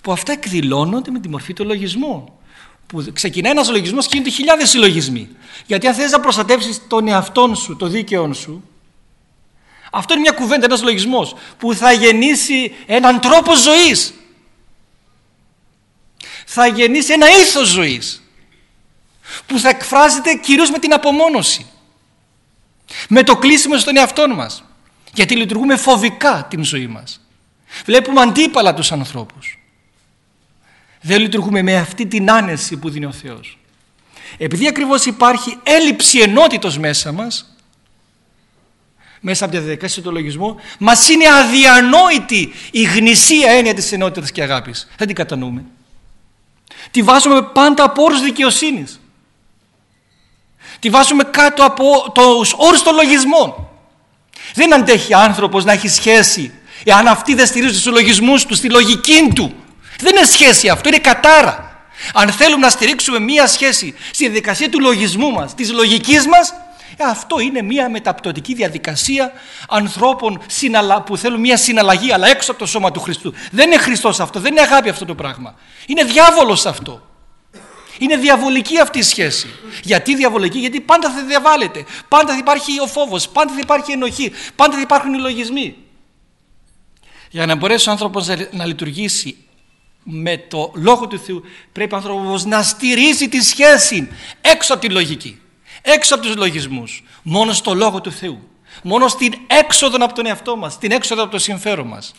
Που αυτά εκδηλώνονται με τη μορφή του λογισμού. Που ξεκινάει ένας λογισμός και γίνονται χιλιάδες συλλογισμοί. Γιατί αν θες να προστατεύσεις τον εαυτόν σου, το δίκαιό σου, αυτό είναι μια κουβέντα, ένας λογισμός που θα γεννήσει έναν τρόπο ζωής. Θα γεννήσει ένα ήθος ζωής που θα εκφράζεται κυρίως με την απομόνωση. Με το κλείσιμο στον εαυτό μας. Γιατί λειτουργούμε φοβικά την ζωή μας. Βλέπουμε αντίπαλα τους ανθρώπους. Δεν λειτουργούμε με αυτή την άνεση που δίνει ο Θεός. Επειδή ακριβώς υπάρχει έλλειψη ενότητος μέσα μας, μέσα από τη διαδικασία του λογισμού, μας είναι αδιανόητη η γνησία έννοια της ενότητας και αγάπης. Δεν την κατανοούμε. Τη βάζουμε πάντα από όρους δικαιοσύνης. Τη βάζουμε κάτω από τους όρους των λογισμών. Δεν αντέχει άνθρωπος να έχει σχέση εάν αυτοί δεν στηρίζουν στους λογισμούς τους, στη λογική του. Δεν είναι σχέση αυτό, είναι κατάρα. Αν θέλουμε να στηρίξουμε μία σχέση στη διαδικασία του λογισμού μας, της λογικής μας, ε, αυτό είναι μία μεταπτωτική διαδικασία ανθρώπων που θέλουν μία συναλλαγή αλλά έξω από το σώμα του Χριστού. Δεν είναι Χριστός αυτό, δεν είναι αγάπη αυτό το πράγμα. Είναι διάβολος αυτό. Είναι διαβολική αυτή η σχέση. Γιατί διαβολική, γιατί πάντα θα διαβάλλεται. Πάντα θα υπάρχει ο φόβος, πάντα θα υπάρχει ενοχή, πάντα θα υπάρχουν οι λογισμοί. Για να μπορέσει ο άνθρωπος να λειτουργήσει με το Λόγο του Θεού πρέπει ο άνθρωπος να στηρίζει τη σχέση έξω από τη λογική, έξω από τους λογισμούς, μόνο στο Λόγο του Θεού, μόνο στην έξοδο από τον εαυτό μας, στην έξοδο από το συμφέρον μας.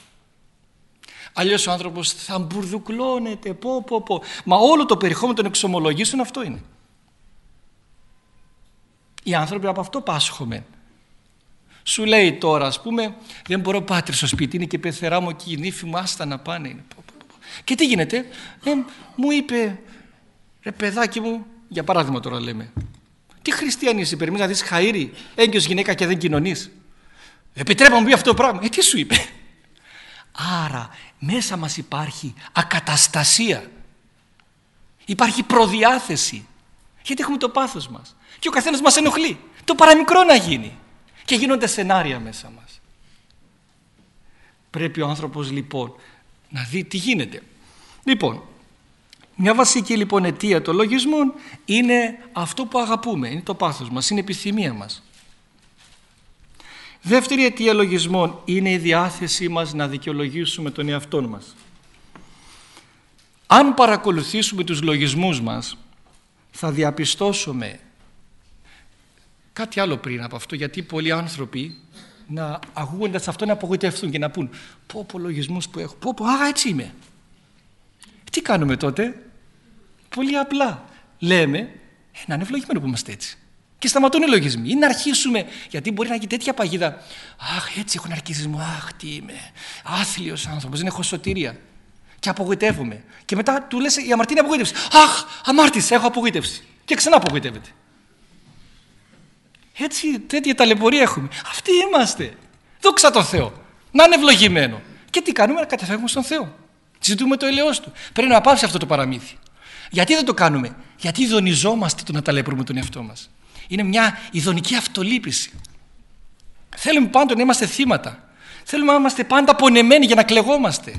Αλλιώς ο άνθρωπος θα μπουρδουκλώνεται, πω πω πω. Μα όλο το περιεχόμενο των εξομολογήσεων αυτό είναι. Οι άνθρωποι από αυτό πάσχομαι. Σου λέει τώρα ας πούμε δεν μπορώ πάτρι στο σπίτι είναι και πεθερά μου και η νύφη μου άστα να πάνε. Και τι γίνεται. Ε, μου είπε ρε παιδάκι μου για παράδειγμα τώρα λέμε τι χριστιανή είσαι περιμένεις να δεις χαΐρι έγκυος γυναίκα και δεν κοινωνείς. Επιτρέπω μου πει αυτό το πράγμα. Ε τι σου είπε. Άρα μέσα μας υπάρχει ακαταστασία. Υπάρχει προδιάθεση. Γιατί έχουμε το πάθος μας. Και ο καθένας μας ενοχλεί. Το παραμικρό να γίνει. Και γίνονται σενάρια μέσα μας. Πρέπει ο άνθρωπος λοιπόν να δει τι γίνεται. Λοιπόν, μια βασική λοιπόν αιτία των λογισμών είναι αυτό που αγαπούμε, είναι το πάθος μας, είναι η επιθυμία μας. Δεύτερη αιτία λογισμών είναι η διάθεσή μας να δικαιολογήσουμε τον εαυτό μας. Αν παρακολουθήσουμε τους λογισμούς μας θα διαπιστώσουμε κάτι άλλο πριν από αυτό γιατί πολλοί άνθρωποι να ακούγονται σε αυτό να απογοητευτούν και να πούν πω πω λογισμούς που έχω, πω πω α έτσι είμαι. Τι κάνουμε τότε, πολύ απλά λέμε ε, να είναι ευλογημένο που είμαστε έτσι. Και σταματούν οι λογισμοί. Ή να αρχίσουμε, γιατί μπορεί να έχει τέτοια παγίδα. Αχ, έτσι έχω ναρκισμό. Αχ, τι είμαι. Άθλιος άνθρωπος, δεν έχω σωτηρία. Και απογοητεύομαι. Και μετά του λες η αμαρτία είναι απογοήτευση. Αχ, αμάρτησα, έχω απογοήτευση. Και ξανά απογοητεύεται. Έτσι, τέτοια ταλαιπωρία έχουμε. Αυτοί είμαστε. Δόξα τω Θεώ. Να είναι ευλογημένο. Και τι κάνουμε, να καταφεύγουμε στον Θεό. Ζητούμε το ελαιό του. Πρέπει να πάψει αυτό το παραμύθι. Γιατί δεν το κάνουμε, Γιατί δονιζόμαστε το να ταλαιπωρούμε τον εαυτό μας. Είναι μια ειδονική αυτολύπηση. Θέλουμε πάντα να είμαστε θύματα. Θέλουμε να είμαστε πάντα πονεμένοι για να κλεγόμαστε.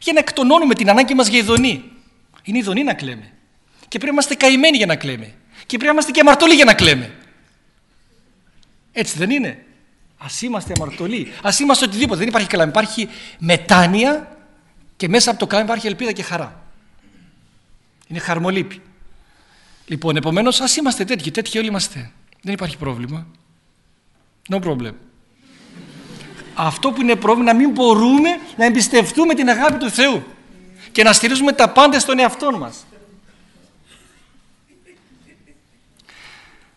Για να εκτονώνουμε την ανάγκη μας για ειδονή. Είναι ειδονή να κλαίμε. Και πρέπει να είμαστε καημένοι για να κλαίμε. Και πρέπει να είμαστε και αμαρτωλοί για να κλαίμε. Έτσι δεν είναι; Α είμαστε αμαρτωλοί. Α είμαστε οτιδήποτε. Δεν υπάρχει καλά. Υπάρχει μετάνοια και μέσα από το κλάμα υπάρχει ελπίδα και χαρά. Είναι χαρμολύπη. Λοιπόν, επομένως, ας είμαστε τέτοιοι. Τέτοιοι όλοι είμαστε. Δεν υπάρχει πρόβλημα. No problem. Αυτό που είναι πρόβλημα να μην μπορούμε να εμπιστευτούμε την αγάπη του Θεού και να στηρίζουμε τα πάντα στον εαυτό μας.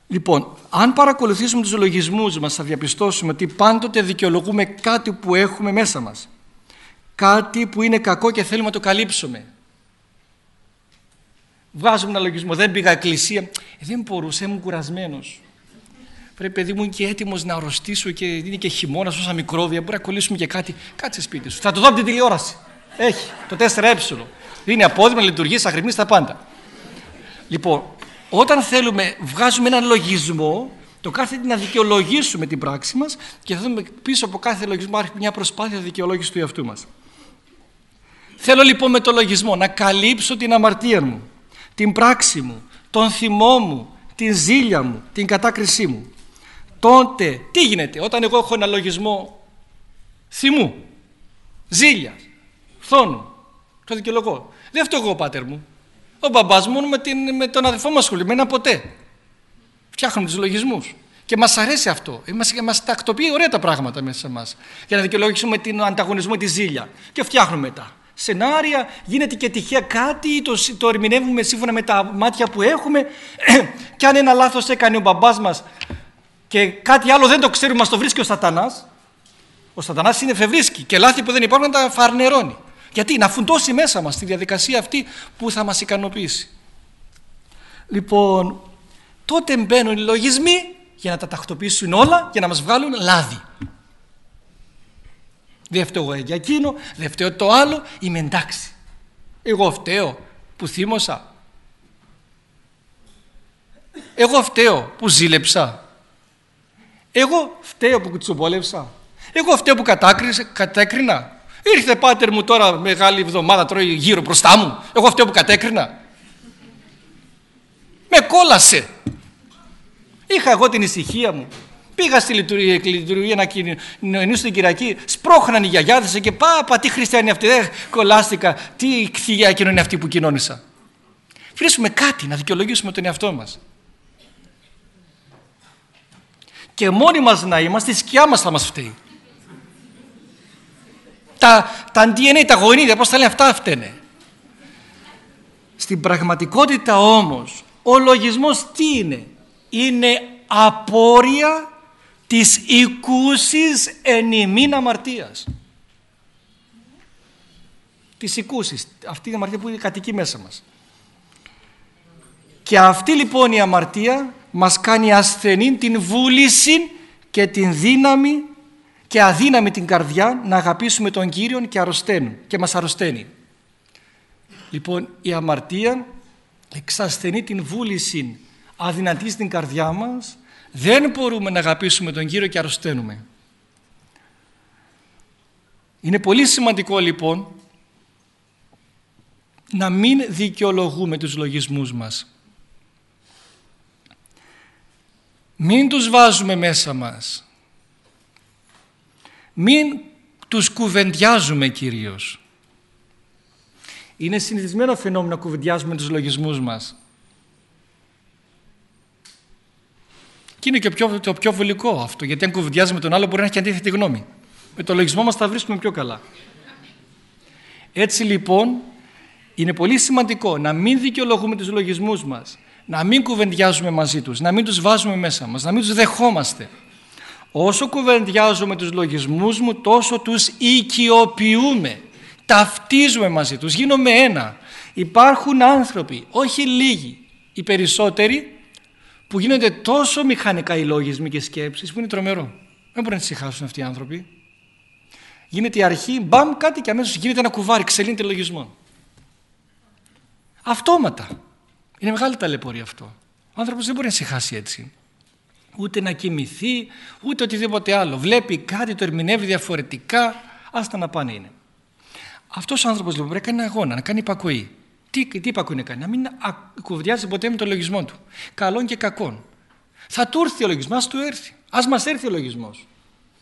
Λοιπόν, αν παρακολουθήσουμε τους λογισμούς μας θα διαπιστώσουμε ότι πάντοτε δικαιολογούμε κάτι που έχουμε μέσα μας. Κάτι που είναι κακό και θέλουμε να το καλύψουμε. Βγάζουμε ένα λογισμό, δεν πήγα εκκλησία, ε, δεν μπορούσα, ήμουν κουρασμένος. Πρέπει παιδί μου και έτοιμος να αρρωστήσω και είναι και χειμώνας, όσα μικρόβια. Μπορεί να κολλήσουμε και κάτι. Κάτσε σπίτι σου. Θα το δω από την τηλεόραση. Έχει το 4Ε. Είναι απόδειγμα, λειτουργεί, θα τα πάντα. Λοιπόν, όταν θέλουμε, βγάζουμε έναν λογισμό, το κάθε να δικαιολογήσουμε την πράξη μας και θα δούμε πίσω από κάθε λογισμό υπάρχει μια προσπάθεια δικαιολόγησης του εαυτού μας. Θέλω λοιπόν με το λογισμό να καλύψω την αμαρτία μου, την πράξη μου, τον θυμό μου, την ζήλια μου, την κατάκρισή μου τότε τι γίνεται όταν εγώ έχω ένα λογισμό θυμού, ζήλια, θόνου, το δικαιολογώ. Δεν αυτό εγώ ο πάτερ μου. Ο μπαμπάς μου με, την, με τον αδελφό μας ένα ποτέ. Φτιάχνουμε τους λογισμούς. Και μας αρέσει αυτό. Μας, μας τακτοποιεί ωραία τα πράγματα μέσα σε εμάς. Για να δικαιολογήσουμε την ανταγωνισμό τη ζήλια. Και φτιάχνουμε μετά. Σενάρια, γίνεται και τυχαία κάτι, το, το ερμηνεύουμε σύμφωνα με τα μάτια που έχουμε. και αν ένα λάθος έκανε ο μπαμπάς μας και κάτι άλλο δεν το ξέρουμε, μας το βρίσκει ο σατανάς. Ο σατανάς είναι φευρίσκει και λάθη που δεν υπάρχουν τα φαρνερώνει. Γιατί να φουντώσει μέσα μας τη διαδικασία αυτή που θα μας ικανοποιήσει. Λοιπόν, τότε μπαίνουν οι λογισμοί για να τα τακτοποιήσουν όλα και να μας βγάλουν λάδι. Δεν φταίω εγώ για εκείνο, δεν φταίω το άλλο, είμαι εντάξει. Εγώ φταίω που θύμωσα. Εγώ φταίω που ζήλεψα. Εγώ φταίω που κουτσομπόλευσα. Εγώ φταίω που κατέκρινα. Ήρθε πάτερ μου τώρα μεγάλη εβδομάδα τρώει γύρω μπροστά μου. Εγώ φταίω που κατέκρινα. Με κόλασε. Είχα εγώ την ησυχία μου. Πήγα στη λειτουργία, λειτουργία να κοινωνήσω την Κυριακή. Σπρώχναν οι γιαγιάδες και πάπα τι χριστιανοί αυτοί. Δεν κολλάστηκα. Τι θεία κοινωνία αυτή που κοινώνησα. Βρίσκουμε κάτι να δικαιολογήσουμε τον εαυτό μας και μόνοι μας να είμαστε, η σκιά μας θα μας φταίει. Τα, τα DNA, τα γονίδια, πώς θα λένε, αυτά φταίνε. Στην πραγματικότητα όμως, ο λογισμός τι είναι; Είναι απόρρια της οικούσης εν ημίν αμαρτίας. Της οικούσης. Αυτή είναι η αμαρτία που είναι κατοικεί μέσα μας. Και αυτή λοιπόν η αμαρτία μας κάνει ασθενή την βούληση και την δύναμη και αδύναμη την καρδιά να αγαπήσουμε τον Κύριο και, αρρωσταίνουν, και μας αρρωσταίνει. Λοιπόν η αμαρτία εξασθενεί την βούληση αδυνατεί στην καρδιά μας δεν μπορούμε να αγαπήσουμε τον Κύριο και αρρωσταίνουμε. Είναι πολύ σημαντικό λοιπόν να μην δικαιολογούμε τους λογισμούς μας. Μην τους βάζουμε μέσα μας. Μην τους κουβεντιάζουμε κυρίως. Είναι συνηθισμένο φαινόμενο να κουβεντιάζουμε τους λογισμούς μας. Και είναι και πιο, το πιο βολικό αυτό, γιατί αν κουβεντιάζουμε τον άλλο μπορεί να έχει αντίθετη γνώμη. Με το λογισμό μας θα βρίσκουμε πιο καλά. Έτσι λοιπόν είναι πολύ σημαντικό να μην δικαιολογούμε τους λογισμούς μας να μην κουβεντιάζουμε μαζί τους, να μην τους βάζουμε μέσα μας, να μην τους δεχόμαστε. Όσο κουβεντιάζουμε τους λογισμούς μου, τόσο τους οικειοποιούμε. Ταυτίζουμε μαζί τους, γίνομαι ένα. Υπάρχουν άνθρωποι, όχι λίγοι, οι περισσότεροι, που γίνονται τόσο μηχανικά οι λογισμοί και σκέψεις που είναι τρομερό. Δεν μπορεί να τις συγχάσουν αυτοί οι άνθρωποι. Γίνεται η αρχή, μπαμ, κάτι και αμέσως γίνεται ένα κουβάρι, ξελύνεται λογισμό. Αυτόματα. Είναι μεγάλη ταλαιπωρία αυτό. Ο άνθρωπος δεν μπορεί να σε χάσει έτσι. ούτε να κοιμηθεί, ούτε οτιδήποτε άλλο. Βλέπει κάτι, το ερμηνεύει διαφορετικά, άστα να πάνε είναι. Αυτός ο άνθρωπος λοιπόν πρέπει να κάνει αγώνα, να κάνει υπακοή. Τι, τι υπακοή να κάνει, να μην κουβδιάζει ποτέ με τον λογισμό του. Καλών και κακών. Θα του έρθει ο λογισμός, ας του έρθει. Α μας έρθει ο λογισμός.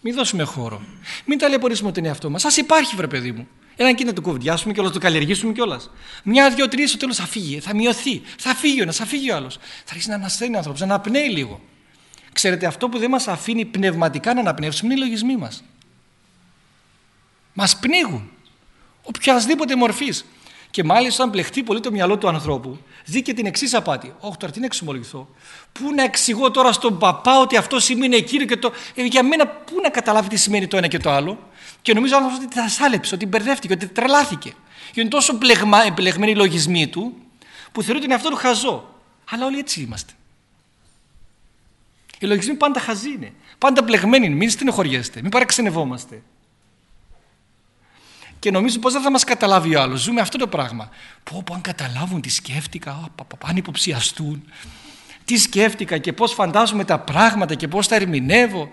Μην δώσουμε χώρο. Μην ταλαιπωρήσουμε τον εαυτό μας. Α υπάρχει, βρε παιδί μου. Έναν και να το κουβδιάσουμε και όλο το καλλιεργήσουμε κιόλας. Μια, δύο, τρεις, στο τέλος θα φύγει, θα μειωθεί. Θα φύγει ο ένας, θα φύγει ο άλλος. Θα αρχίσει να ανασταίνει ο άνθρωπος, να αναπνέει λίγο. Ξέρετε, αυτό που δεν μας αφήνει πνευματικά να αναπνεύσουμε είναι οι λογισμοί μας. Μας πνίγουν. Οποιασδήποτε μορφής. Και μάλιστα, αν πλεχτεί πολύ το μυαλό του ανθρώπου, ζει και την εξής απάτη. Όχι, τώρα τι να εξομολογηθώ. Πού να εξηγώ τώρα στον παπά ότι αυτός σημαίνει εκείνο και το. Ε, για μένα, πού να καταλάβει τι σημαίνει το ένα και το άλλο. Και νομίζω ότι θα σάλεψε, ότι μπερδεύτηκε, ότι τρελάθηκε. Και είναι τόσο επιλεγμένοι οι λογισμοί του, που θεωρεί ότι είναι αυτό το χαζό. Αλλά όλοι έτσι είμαστε. Οι λογισμοί πάντα χαζοί είναι. Πάντα πλεγμένοι είναι. Μην στενοχωριέστε. Μην παραξενευόμαστε. Και νομίζω πως δεν θα μας καταλάβει ο άλλος. Ζούμε αυτό το πράγμα. Πω, πω αν καταλάβουν τι σκέφτηκα, αν υποψιαστούν. Τι σκέφτηκα και πώς φαντάζομαι τα πράγματα και πώς τα ερμηνεύω.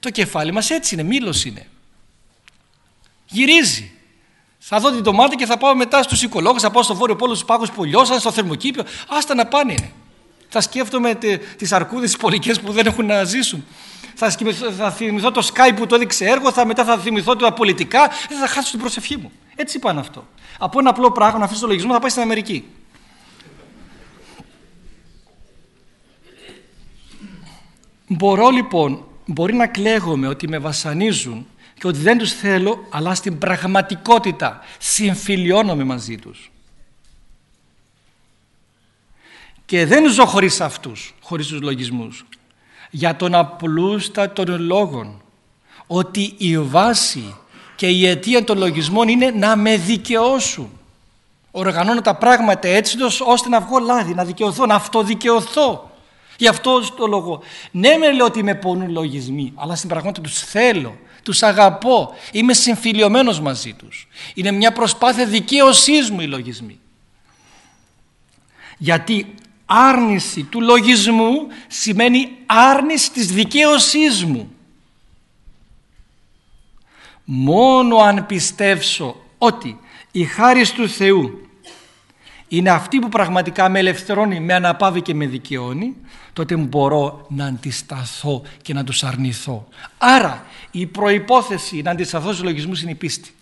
Το κεφάλι μας έτσι είναι, μήλος είναι. Γυρίζει. Θα δω την ντομάτα και θα πάω μετά στους οικολόγους, θα πάω στο Βόρειο Πόλο στους πάγους που λιώσαν, στο θερμοκήπιο. Άστα να πάνε είναι. Θα σκέφτομαι τις αρκούδες τις πολικές που δεν έχουν να ζήσουν. Θα, θα θυμηθώ το Skype που το έδειξε έργο, θα, μετά θα θυμηθώ τα πολιτικά, δεν θα χάσω την προσευχή μου. Έτσι είπαν αυτό. Από ένα απλό πράγμα να αφήσει το λογισμό θα πάει στην Αμερική. Μπορώ λοιπόν, μπορεί να κλαίγομαι ότι με βασανίζουν και ότι δεν τους θέλω, αλλά στην πραγματικότητα συμφιλιώνομαι μαζί τους. Και δεν ζω χωρίς αυτούς, χωρίς τους λογισμούς. Για τον απλούστατο των λόγων. Ότι η βάση και η αιτία των λογισμών είναι να με δικαιώσουν. Οργανώνω τα πράγματα έτσι ώστε να βγω λάδι, να δικαιωθώ, να αυτοδικαιωθώ. Γι' αυτό το λόγο. Ναι, με λέω ότι με πονούν λογισμοί, αλλά στην πραγματικότητα τους θέλω, τους αγαπώ, είμαι συμφιλειωμένος μαζί τους. Είναι μια προσπάθεια δικαίωσής μου οι λογισμοί. Γιατί άρνηση του λογισμού σημαίνει άρνηση της δικαίωσής μου. Μόνο αν πιστέψω ότι η χάρη του Θεού είναι αυτή που πραγματικά με ελευθερώνει, με αναπαύει και με δικαιώνει, τότε μπορώ να αντισταθώ και να τους αρνηθώ. Άρα η προϋπόθεση να αντισταθώ στους λογισμούς είναι η πίστη.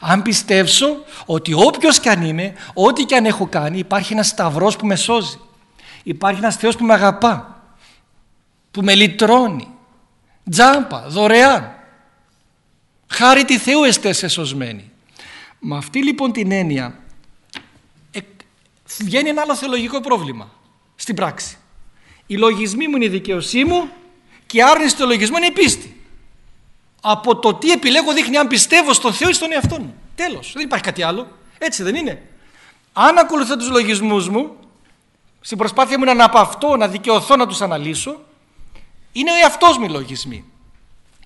Αν πιστέψω ότι όποιος και αν είμαι, ό,τι και αν έχω κάνει, υπάρχει ένας σταυρός που με σώζει. Υπάρχει ένας Θεός που με αγαπά, που με λυτρώνει. Τζάμπα, δωρεάν. Χάρη τη Θεού εστέσαι σωσμένη. Με αυτή λοιπόν την έννοια ε, βγαίνει ένα άλλο θεολογικό πρόβλημα στην πράξη. Οι λογισμοί μου είναι η δικαιοσύνη μου και η άρνηση του λογισμού είναι η πίστη από το τι επιλέγω δείχνει αν πιστεύω στον Θεό ή στον εαυτό μου. Τέλος. Δεν υπάρχει κάτι άλλο. Έτσι δεν είναι. Αν ακολουθώ τους λογισμούς μου, στην προσπάθεια μου να αναπαυτώ, να δικαιωθώ, να τους αναλύσω, είναι ο εαυτός μου οι λογισμοί.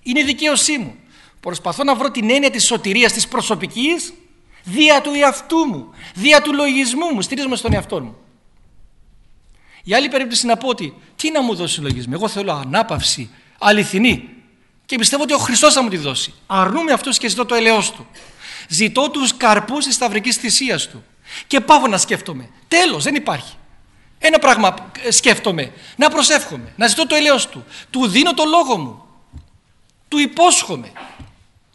Είναι η δικαίωσή μου. Προσπαθώ να βρω την έννοια της σωτηρίας της προσωπικής δια του εαυτού μου, δια του λογισμού μου, στηρίζομαι στον εαυτό μου. Η άλλη περίπτωση να πω ότι τι να μου δώσει λογισμό. Εγώ θέλω ανάπαυση αληθινή και πιστεύω ότι ο Χριστός θα μου τη δώσει. Αρνούμε αυτός και ζητώ το ελαιός του. Ζητώ τους καρπούς της σταυρικής θυσίας του. Και πάω να σκέφτομαι. Τέλος, δεν υπάρχει. Ένα πράγμα ε, σκέφτομαι. Να προσεύχομαι. Να ζητώ το ελαιός του. Του δίνω το λόγο μου. Του υπόσχομαι.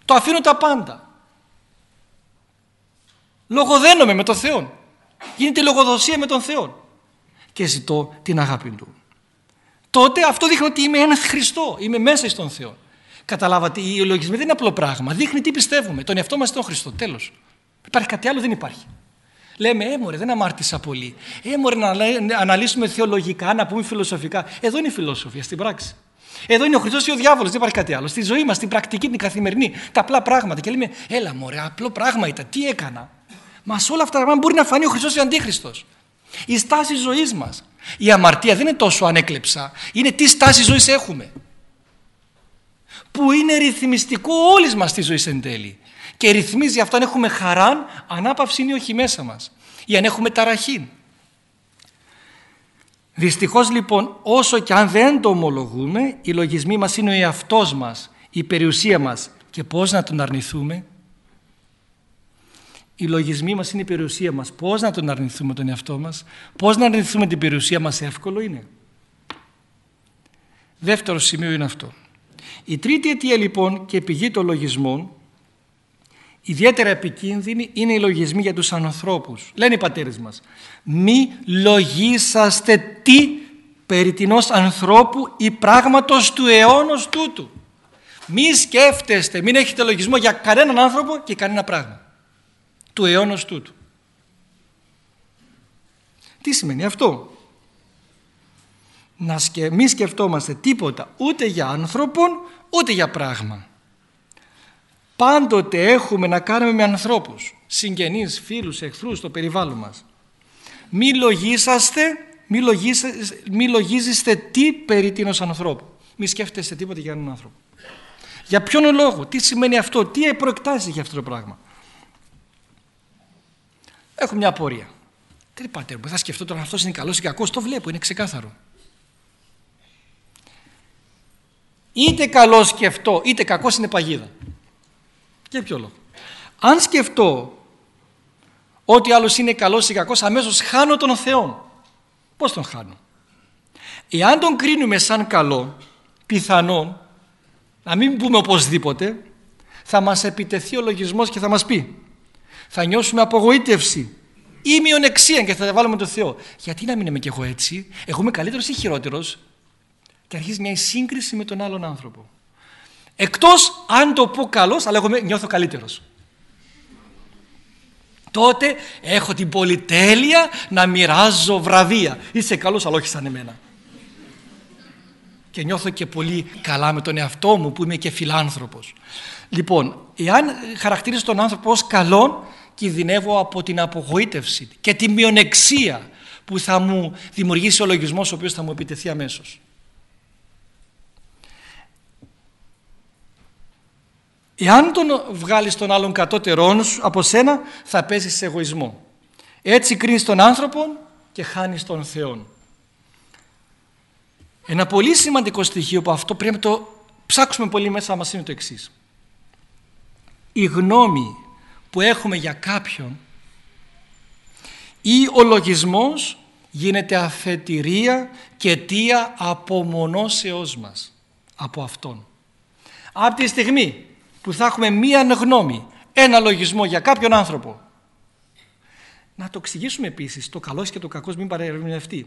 Το αφήνω τα πάντα. Λογοδένομαι με τον Θεό. Γίνεται λογοδοσία με τον Θεό. Και ζητώ την αγάπη Του. Τότε αυτό δείχνει ότι είμαι ένας Χριστός. Είμαι μέσα στον Θεό. Καταλάβατε, οι λογισμοί δεν είναι απλό πράγμα. Δείχνει τι πιστεύουμε. Τον εαυτό μας τον Χριστός. Τέλος. Υπάρχει κάτι άλλο, δεν υπάρχει. Λέμε, έμορε, δεν αμάρτησα πολύ. Έμορε να αναλύσουμε θεολογικά, να πούμε φιλοσοφικά. Εδώ είναι η φιλόσοφια στην πράξη. Εδώ είναι ο Χριστός ή ο διάβολος, δεν υπάρχει κάτι άλλο. Στη ζωή μας, στην πρακτική, την καθημερινή, τα απλά πράγματα. Και λέμε, έλα μωρέ, απλό πράγμα ήταν, τι έκανα. Μα όλα αυτά τα μπορεί να φανεί ο Χριστός ή ο Αντίχριστος. Η στάση ζωής μας. Η αμαρτία δεν είναι τόσο ανέκλεψα, είναι τι στάση ζωής έχουμε που είναι ρυθμιστικό όλης μας τη ζωής εν τέλει. Και ρυθμίζει αυτό αν έχουμε χαρά, ανάπαυση είναι όχι μέσα μας. Ή αν έχουμε ταραχή. Δυστυχώς λοιπόν όσο και αν δεν το ομολογούμε οι λογισμοί μας είναι ο εαυτός μας, η περιουσία μας και πώς να τον αρνηθούμε; Οι λογισμοί μας είναι η περιουσία μας. Πώς να τον αρνηθούμε τον εαυτό μας; Πώς να αρνηθούμε την περιουσία μας εύκολο είναι; Δεύτερο σημείο είναι αυτό. Η τρίτη αιτία λοιπόν και πηγή των λογισμών ιδιαίτερα επικίνδυνη είναι οι λογισμοί για τους ανθρώπους. Λένε οι πατέρες μας. Μη λογίσαστε τι περί τεινός ανθρώπου ή πράγματος του αιώνος τούτου. Μη σκέφτεστε, μην έχετε λογισμό για κανέναν άνθρωπο και κανένα πράγμα. Του αιώνος τούτου. Τι σημαίνει αυτό; Να σκε, μη σκεφτόμαστε τίποτα ούτε για άνθρωπον ούτε για πράγμα. Πάντοτε έχουμε να κάνουμε με ανθρώπους, συγγενείς, φίλους, εχθρούς στο περιβάλλον μας. Μη λογίσαστε, μη, λογίσαστε, μη λογίζεστε τι περί τίνος ανθρώπου. Μη σκέφτεστε τίποτα για έναν άνθρωπο. Για ποιον λόγο, τι σημαίνει αυτό, τι προεκτάσει για αυτό το πράγμα. Έχω μια απορία. Τι πάτε, θα σκεφτώ τώρα αυτός είναι καλός ή κακός, το βλέπω, είναι ξεκάθαρο. Είτε καλό σκεφτώ, είτε κακό είναι παγίδα. Για ποιο λόγο. Αν σκεφτώ ότι άλλος είναι καλός ή κακός, αμέσως χάνω τον Θεό. Πώς τον χάνω. Εάν τον κρίνουμε σαν καλό, πιθανόν, να μην πούμε οπωσδήποτε, θα μας επιτεθεί ο λογισμός και θα μας πει. Θα νιώσουμε απογοήτευση ή μειονεξία και θα τα βάλουμε τον Θεό. Γιατί να μην είμαι κι εγώ έτσι, εγώ είμαι καλύτερος ή χειρότερος και αρχίζει μια σύγκριση με τον άλλον άνθρωπο. Εκτός αν το πω καλός, αλλά εγώ νιώθω καλύτερος. Τότε έχω την πολυτέλεια να μοιράζω βραβεία. Είσαι καλός, αλλά όχι σαν εμένα. Και νιώθω και πολύ καλά με τον εαυτό μου που είμαι και φιλάνθρωπος. Λοιπόν, εάν χαρακτηρίζω τον άνθρωπο ως καλόν, κινδυνεύω από την απογοήτευση και τη μειονεξία που θα μου δημιουργήσει ο λογισμός ο οποίος θα μου επιτεθεί αμέσως. Εάν τον βγάλεις τον άλλον κατώτερόν σου από σένα θα πέσει σε εγωισμό. Έτσι κρίνεις τον άνθρωπο και χάνεις τον Θεό. Ένα πολύ σημαντικό στοιχείο που αυτό πρέπει να το ψάξουμε πολύ μέσα μας είναι το εξής. Η γνώμη που έχουμε για κάποιον ή ο λογισμός γίνεται αφετηρία και αιτία απομονώσεώς μας από Αυτόν. Από τη στιγμή που θα έχουμε μία γνώμη, ένα λογισμό για κάποιον άνθρωπο. Να το εξηγήσουμε επίσης, το καλός και το κακός μην παρερμηνευτεί.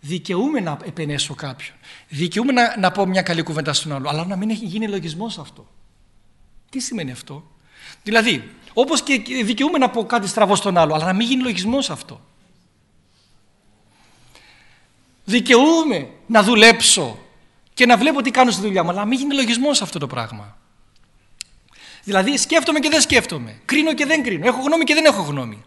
Δικαιούμαι να επενέσω κάποιον. Δικαιούμαι να, να πω μια καλή κουβέντα στον άλλο, αλλά να μην έχει γίνει λογισμός αυτό. Τι σημαίνει αυτό; Δηλαδή, όπως και δικαιούμαι να πω κάτι στραβό στον άλλο, αλλά να μην γίνει λογισμός αυτό. Δικαιούμαι να δουλέψω και να βλέπω τι κάνω στη δουλειά μου, αλλά να μην γίνει λογισμός αυτό το πράγμα. Δηλαδή σκέφτομαι και δεν σκέφτομαι. Κρίνω και δεν κρίνω. Έχω γνώμη και δεν έχω γνώμη.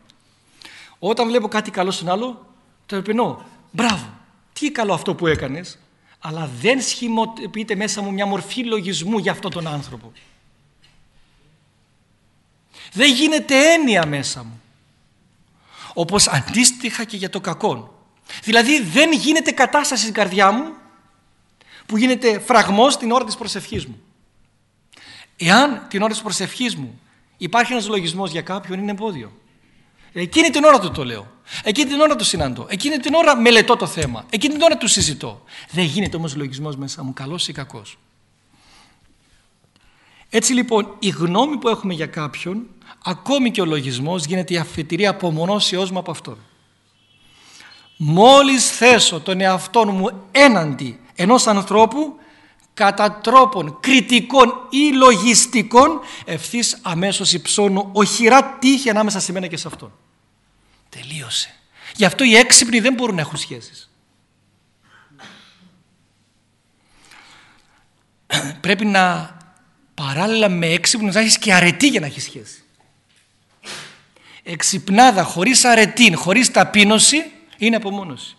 Όταν βλέπω κάτι καλό στον άλλο, το επενώ. Μπράβο. Τι καλό αυτό που έκανες. Αλλά δεν σχημοποιείται μέσα μου μια μορφή λογισμού για αυτόν τον άνθρωπο. Δεν γίνεται έννοια μέσα μου. Όπως αντίστοιχα και για το κακό. Δηλαδή δεν γίνεται κατάσταση στην καρδιά μου που γίνεται φραγμός την ώρα της προσευχής μου. Εάν την ώρα της προσευχής μου υπάρχει ένας λογισμός για κάποιον είναι εμπόδιο. Εκείνη την ώρα του το λέω. Εκείνη την ώρα του συναντώ. Εκείνη την ώρα μελετώ το θέμα. Εκείνη την ώρα του συζητώ. Δεν γίνεται όμως λογισμός μέσα μου καλός ή κακός. Έτσι λοιπόν η γνώμη που έχουμε για κάποιον ακόμη και ο λογισμός γίνεται η αφετηρία απομονώσεώς μου από αυτόν. Μόλις θέσω τον εαυτό μου έναντι ενός ανθρώπου κατά τρόπον κριτικών ή λογιστικών ευθύς αμέσως υψώνω οχυρά τύχη ανάμεσα σε μένα και σε αυτόν. Τελείωσε. Γι' αυτό οι έξυπνοι δεν μπορούν να έχουν σχέσεις. Πρέπει να παράλληλα με έξυπνο να έχεις και αρετή για να έχεις σχέση. Εξυπνάδα χωρίς αρετή, χωρίς ταπείνωση είναι απομόνωση.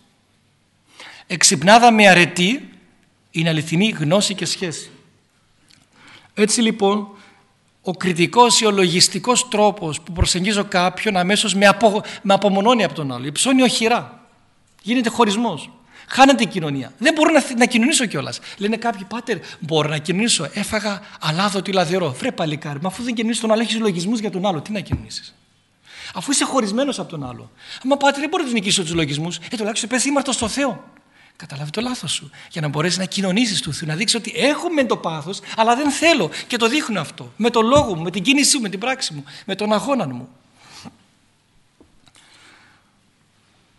Εξυπνάδα με αρετή είναι αληθινή γνώση και σχέση. Έτσι λοιπόν ο κριτικός ή ο λογιστικός τρόπος που προσεγγίζω κάποιον αμέσως με, απο, με απομονώνει από τον άλλο. Υψώνει οχυρά. Γίνεται χωρισμός. Χάνεται η κοινωνία. Δεν μπορώ να, να κοινωνήσω κιόλας. Λένε κάποιοι, Πάτερ, μπορώ να κοινωνήσω. Έφαγα αλάδο λαδερό. Βρε παλικάρι, μα αφού δεν κοινωνήσει τον άλλο, έχεις λογισμούς για τον άλλο. Τι να κοινωνήσεις. Αφού είσαι χωρισμένος από τον άλλο. Μα Πάτερ, δεν μπορεί να τους νικήσει τους λογισμούς. Ε, τουλάχιστον πες ήμαρτο στο Θεό. Καταλάβει το λάθος σου. Για να μπορέσεις να κοινωνήσεις του Θεού, να δείξεις ότι έχω με το πάθος, αλλά δεν θέλω. Και το δείχνω αυτό. Με το λόγο μου, με την κίνησή μου, με την πράξη μου, με τον αγώνα μου.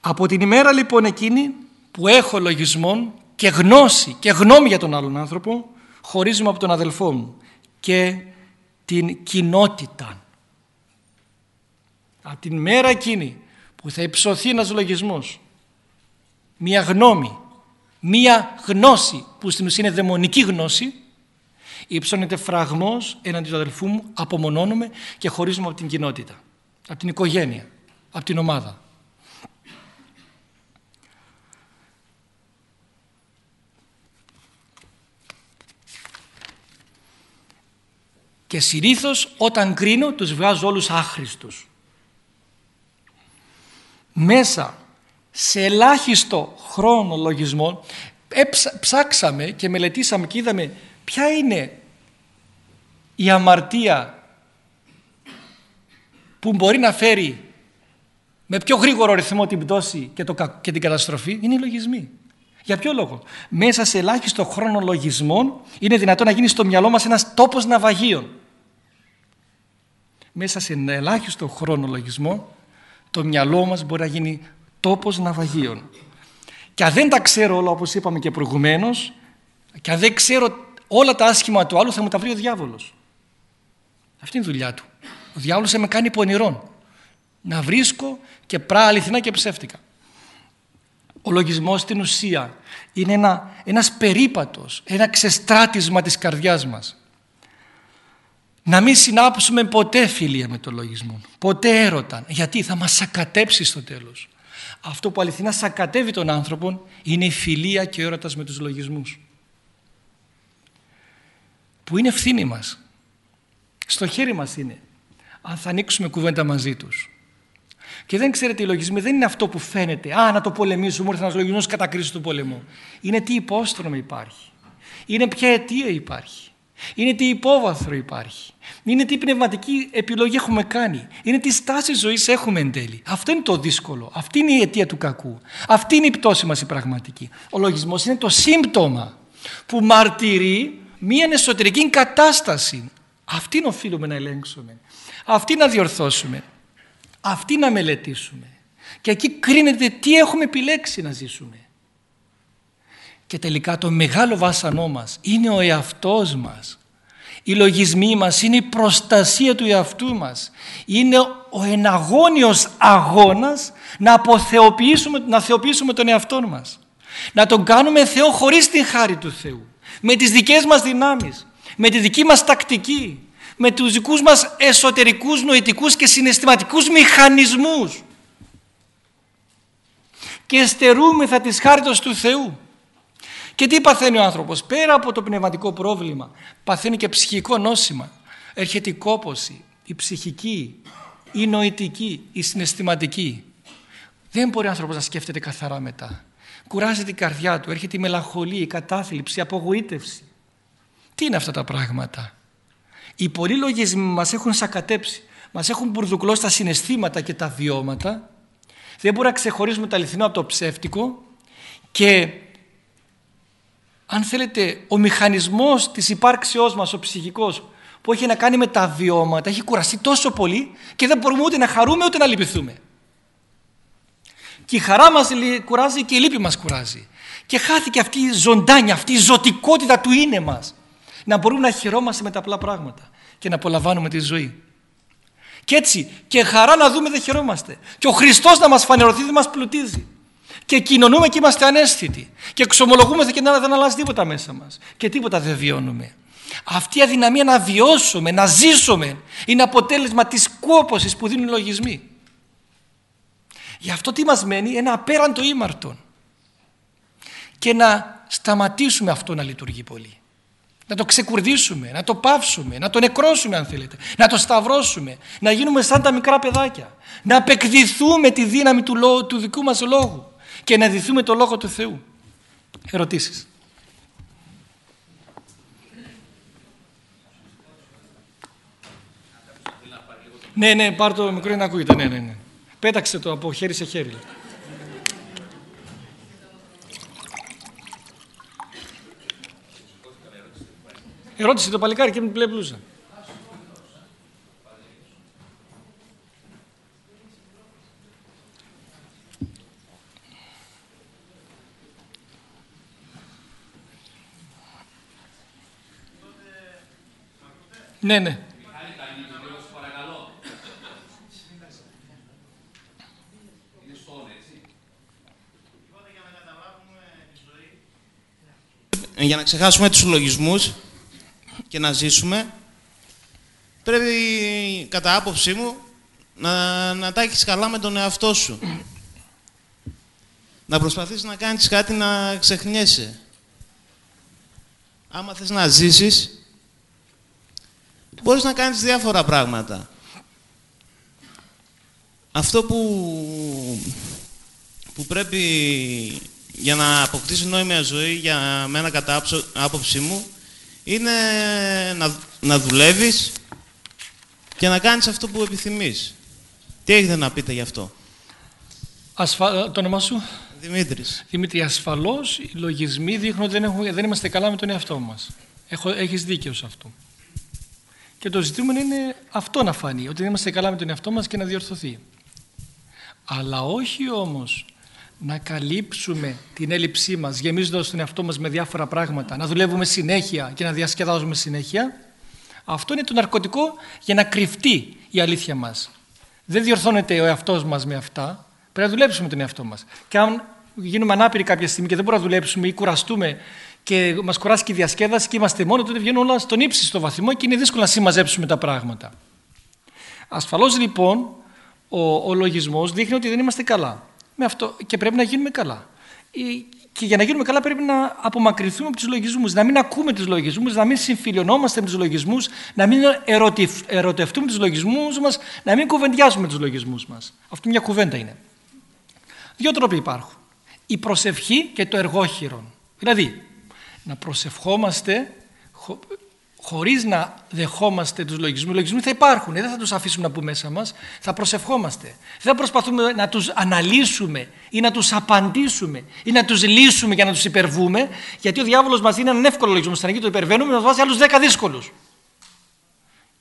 Από την ημέρα λοιπόν εκείνη που έχω λογισμό και γνώση και γνώμη για τον άλλον άνθρωπο, χωρίζουμε από τον αδελφό μου και την κοινότητα. Από την μέρα εκείνη που θα υψωθεί ένας λογισμός, μία γνώμη, μία γνώση που στην ουσία είναι δαιμονική γνώση, υψώνεται φραγμός έναντι του αδελφού μου, απομονώνουμε και χωρίζουμε από την κοινότητα, από την οικογένεια, από την ομάδα. και συνήθως όταν κρίνω τους βγάζω όλους άχρηστους. Μέσα σε ελάχιστο χρόνο λογισμό ψάξαμε και μελετήσαμε και είδαμε ποια είναι η αμαρτία που μπορεί να φέρει με πιο γρήγορο ρυθμό την πτώση και, το, και την καταστροφή είναι οι λογισμοί. Για ποιο λόγο; Μέσα σε ελάχιστο χρόνο λογισμών είναι δυνατόν να γίνει στο μυαλό μας ένας τόπος ναυαγίων. Μέσα σε ένα ελάχιστο χρόνο λογισμό το μυαλό μας μπορεί να γίνει τόπος ναυαγίων. Και αν δεν τα ξέρω όλα όπως είπαμε και προηγουμένως και αν δεν ξέρω όλα τα άσχημα του άλλου θα μου τα βρει ο διάβολος. Αυτή είναι η δουλειά του. Ο διάβολος θα με κάνει πονηρών. Να βρίσκω και πρά αληθινά και ψεύτικα. Ο λογισμός στην ουσία είναι ένα, ένας περίπατος, ένα ξεστράτισμα της καρδιάς μας. Να μην συνάψουμε ποτέ φιλία με τον λογισμό, ποτέ έρωτα, γιατί; Θα μας σακατέψει στο τέλος. Αυτό που αληθινά σακατεύει τον άνθρωπο είναι η φιλία και ο έρωτας με τους λογισμούς. Που είναι ευθύνη μας. Στο χέρι μας είναι. Αν θα ανοίξουμε κουβέντα μαζί τους. Και δεν ξέρετε, οι λογισμοί δεν είναι αυτό που φαίνεται. Α, να το πολεμήσουμε, ήρθε ένας λογισμός κατά κρίση του πολεμού. Είναι τι υπόστρωμα υπάρχει. Είναι ποια αιτία υπάρχει. Είναι τι υπόβαθρο υπάρχει. Είναι τι πνευματική επιλογή έχουμε κάνει. Είναι τις στάση ζωής έχουμε εν τέλει. Αυτό είναι το δύσκολο. Αυτή είναι η αιτία του κακού. Αυτή είναι η πτώση μας η πραγματική. Ο λογισμός είναι το σύμπτωμα που μαρτυρεί μία εσωτερική κατάσταση. Αυτή οφείλουμε να ελέγξουμε. Αυτή να διορθώσουμε αυτή να μελετήσουμε. Και εκεί κρίνεται τι έχουμε επιλέξει να ζήσουμε. Και τελικά το μεγάλο βάσανό μας είναι ο εαυτός μας. Οι λογισμοί μας είναι η προστασία του εαυτού μας. Είναι ο εναγώνιος αγώνας να αποθεοποιήσουμε, να θεοποιήσουμε τον εαυτό μας. Να τον κάνουμε Θεό χωρίς την χάρη του Θεού. Με τις δικές μας δυνάμεις. Με τη δική μας τακτική με τους δικούς μας εσωτερικούς νοητικούς και συναισθηματικούς μηχανισμούς και στερούμεθα της χάριτος του Θεού. Και τι παθαίνει ο άνθρωπος, πέρα από το πνευματικό πρόβλημα, παθαίνει και ψυχικό νόσημα. Έρχεται η κόποση, η ψυχική, η νοητική, η συναισθηματική. Δεν μπορεί ο άνθρωπος να σκέφτεται καθαρά μετά. Κουράζεται η καρδιά του, έρχεται η μελαγχολία, η κατάθλιψη, η απογοήτευση. Τι είναι αυτά τα πράγματα; Οι πολλοί λογισμοί μας έχουν σακατέψει, μας έχουν μπουρδουκλώσει τα συναισθήματα και τα βιώματα. Δεν μπορούμε να ξεχωρίσουμε το αληθινό από το ψεύτικο και αν θέλετε ο μηχανισμός της υπάρξεώς μας, ο ψυχικός που έχει να κάνει με τα βιώματα έχει κουραστεί τόσο πολύ και δεν μπορούμε ούτε να χαρούμε ούτε να λυπηθούμε. Και η χαρά μας κουράζει και η λύπη μας κουράζει. Και χάθηκε αυτή η ζωντάνια, αυτή η ζωτικότητα του είναι μας να μπορούμε να χαιρόμαστε με τα απλά πράγματα και να απολαμβάνουμε τη ζωή. Και έτσι και χαρά να δούμε δεν χαιρόμαστε. Και ο Χριστός να μας φανερωθεί δεν μας πλουτίζει. Και κοινωνούμε και είμαστε ανέστητοι. Και εξομολογούμε και δεν αλλάζει τίποτα μέσα μας. Και τίποτα δεν βιώνουμε. Αυτή η αδυναμία να βιώσουμε, να ζήσουμε είναι αποτέλεσμα της κόπωσης που δίνουν οι λογισμοί. Γι' αυτό τι μας μένει ένα απέραντο ήμαρτον. Και να σταματήσουμε αυτό να λειτουργεί πολύ να το ξεκουρδίσουμε, να το πάυσουμε, να το νεκρώσουμε αν θέλετε, να το σταυρώσουμε, να γίνουμε σαν τα μικρά παιδάκια, να απεκδηθούμε τη δύναμη του, λόγου, του δικού μας λόγου και να δηθούμε το Λόγο του Θεού. Ερωτήσεις. Ναι, ναι, πάρ το μικρό να ακούγεται. Ναι, ναι, ναι. Πέταξε το από χέρι σε χέρι. Ερώτηση το παλικάρι και με μπλε μπλούζα. Ναι, ναι. για να ξεχάσουμε τους λογισμούς και να ζήσουμε, πρέπει, κατά άποψή μου, να, να τα έχεις καλά με τον εαυτό σου. Να προσπαθείς να κάνεις κάτι να ξεχνιέσαι. Άμα θες να ζήσεις, μπορείς να κάνεις διάφορα πράγματα. Αυτό που, που πρέπει για να αποκτήσει νόημα ζωή για μένα κατά άποψή μου είναι να, να δουλεύεις και να κάνεις αυτό που επιθυμείς. Τι έχετε να πείτε γι' αυτό; Ασφα... Το όνομα σου; Δημήτρης. Δημήτρη, ασφαλώς οι λογισμοί δείχνουν ότι δεν, έχουμε, δεν είμαστε καλά με τον εαυτό μας. Έχω, έχεις δίκιο σε αυτό. Και το ζητούμενο είναι αυτό να φανεί, ότι δεν είμαστε καλά με τον εαυτό μας και να διορθωθεί. Αλλά όχι όμως να καλύψουμε την έλλειψή μας γεμίζοντας τον εαυτό μας με διάφορα πράγματα, να δουλεύουμε συνέχεια και να διασκεδάζουμε συνέχεια, αυτό είναι το ναρκωτικό για να κρυφτεί η αλήθεια μας. Δεν διορθώνεται ο εαυτός μας με αυτά, πρέπει να δουλέψουμε τον εαυτό μας. Και αν γίνουμε ανάπηροι κάποια στιγμή και δεν μπορούμε να δουλέψουμε ή κουραστούμε και μας κουράσει και η διασκέδαση και είμαστε μόνοι, τότε βγαίνουν όλα στον ύψιστο βαθμό και είναι δύσκολο να συμμαζέψουμε τα πράγματα. Ασφαλώς λοιπόν ο, ο λογισμός δείχνει ότι δεν είμαστε καλά με αυτό και πρέπει να γίνουμε καλά. Και για να γίνουμε καλά πρέπει να απομακρυνθούμε από τους λογισμούς, να μην ακούμε τους λογισμούς, να μην συμφιλιωνόμαστε με τους λογισμούς, να μην ερωτευτούμε τους λογισμούς μας, να μην κουβεντιάζουμε τους λογισμούς μας. Αυτή μια κουβέντα είναι. Δύο τρόποι υπάρχουν. Η προσευχή και το εργόχειρον. Δηλαδή, να προσευχόμαστε χωρίς να δεχόμαστε τους λογισμούς. Οι λογισμοί θα υπάρχουν, δεν θα τους αφήσουμε να πούμε μέσα μας, θα προσευχόμαστε. Δεν θα προσπαθούμε να τους αναλύσουμε ή να τους απαντήσουμε ή να τους λύσουμε για να τους υπερβούμε, γιατί ο διάβολος μας δίνει έναν εύκολο λογισμό στην αρχή, το υπερβαίνουμε, μας βάζει άλλους δέκα δύσκολους.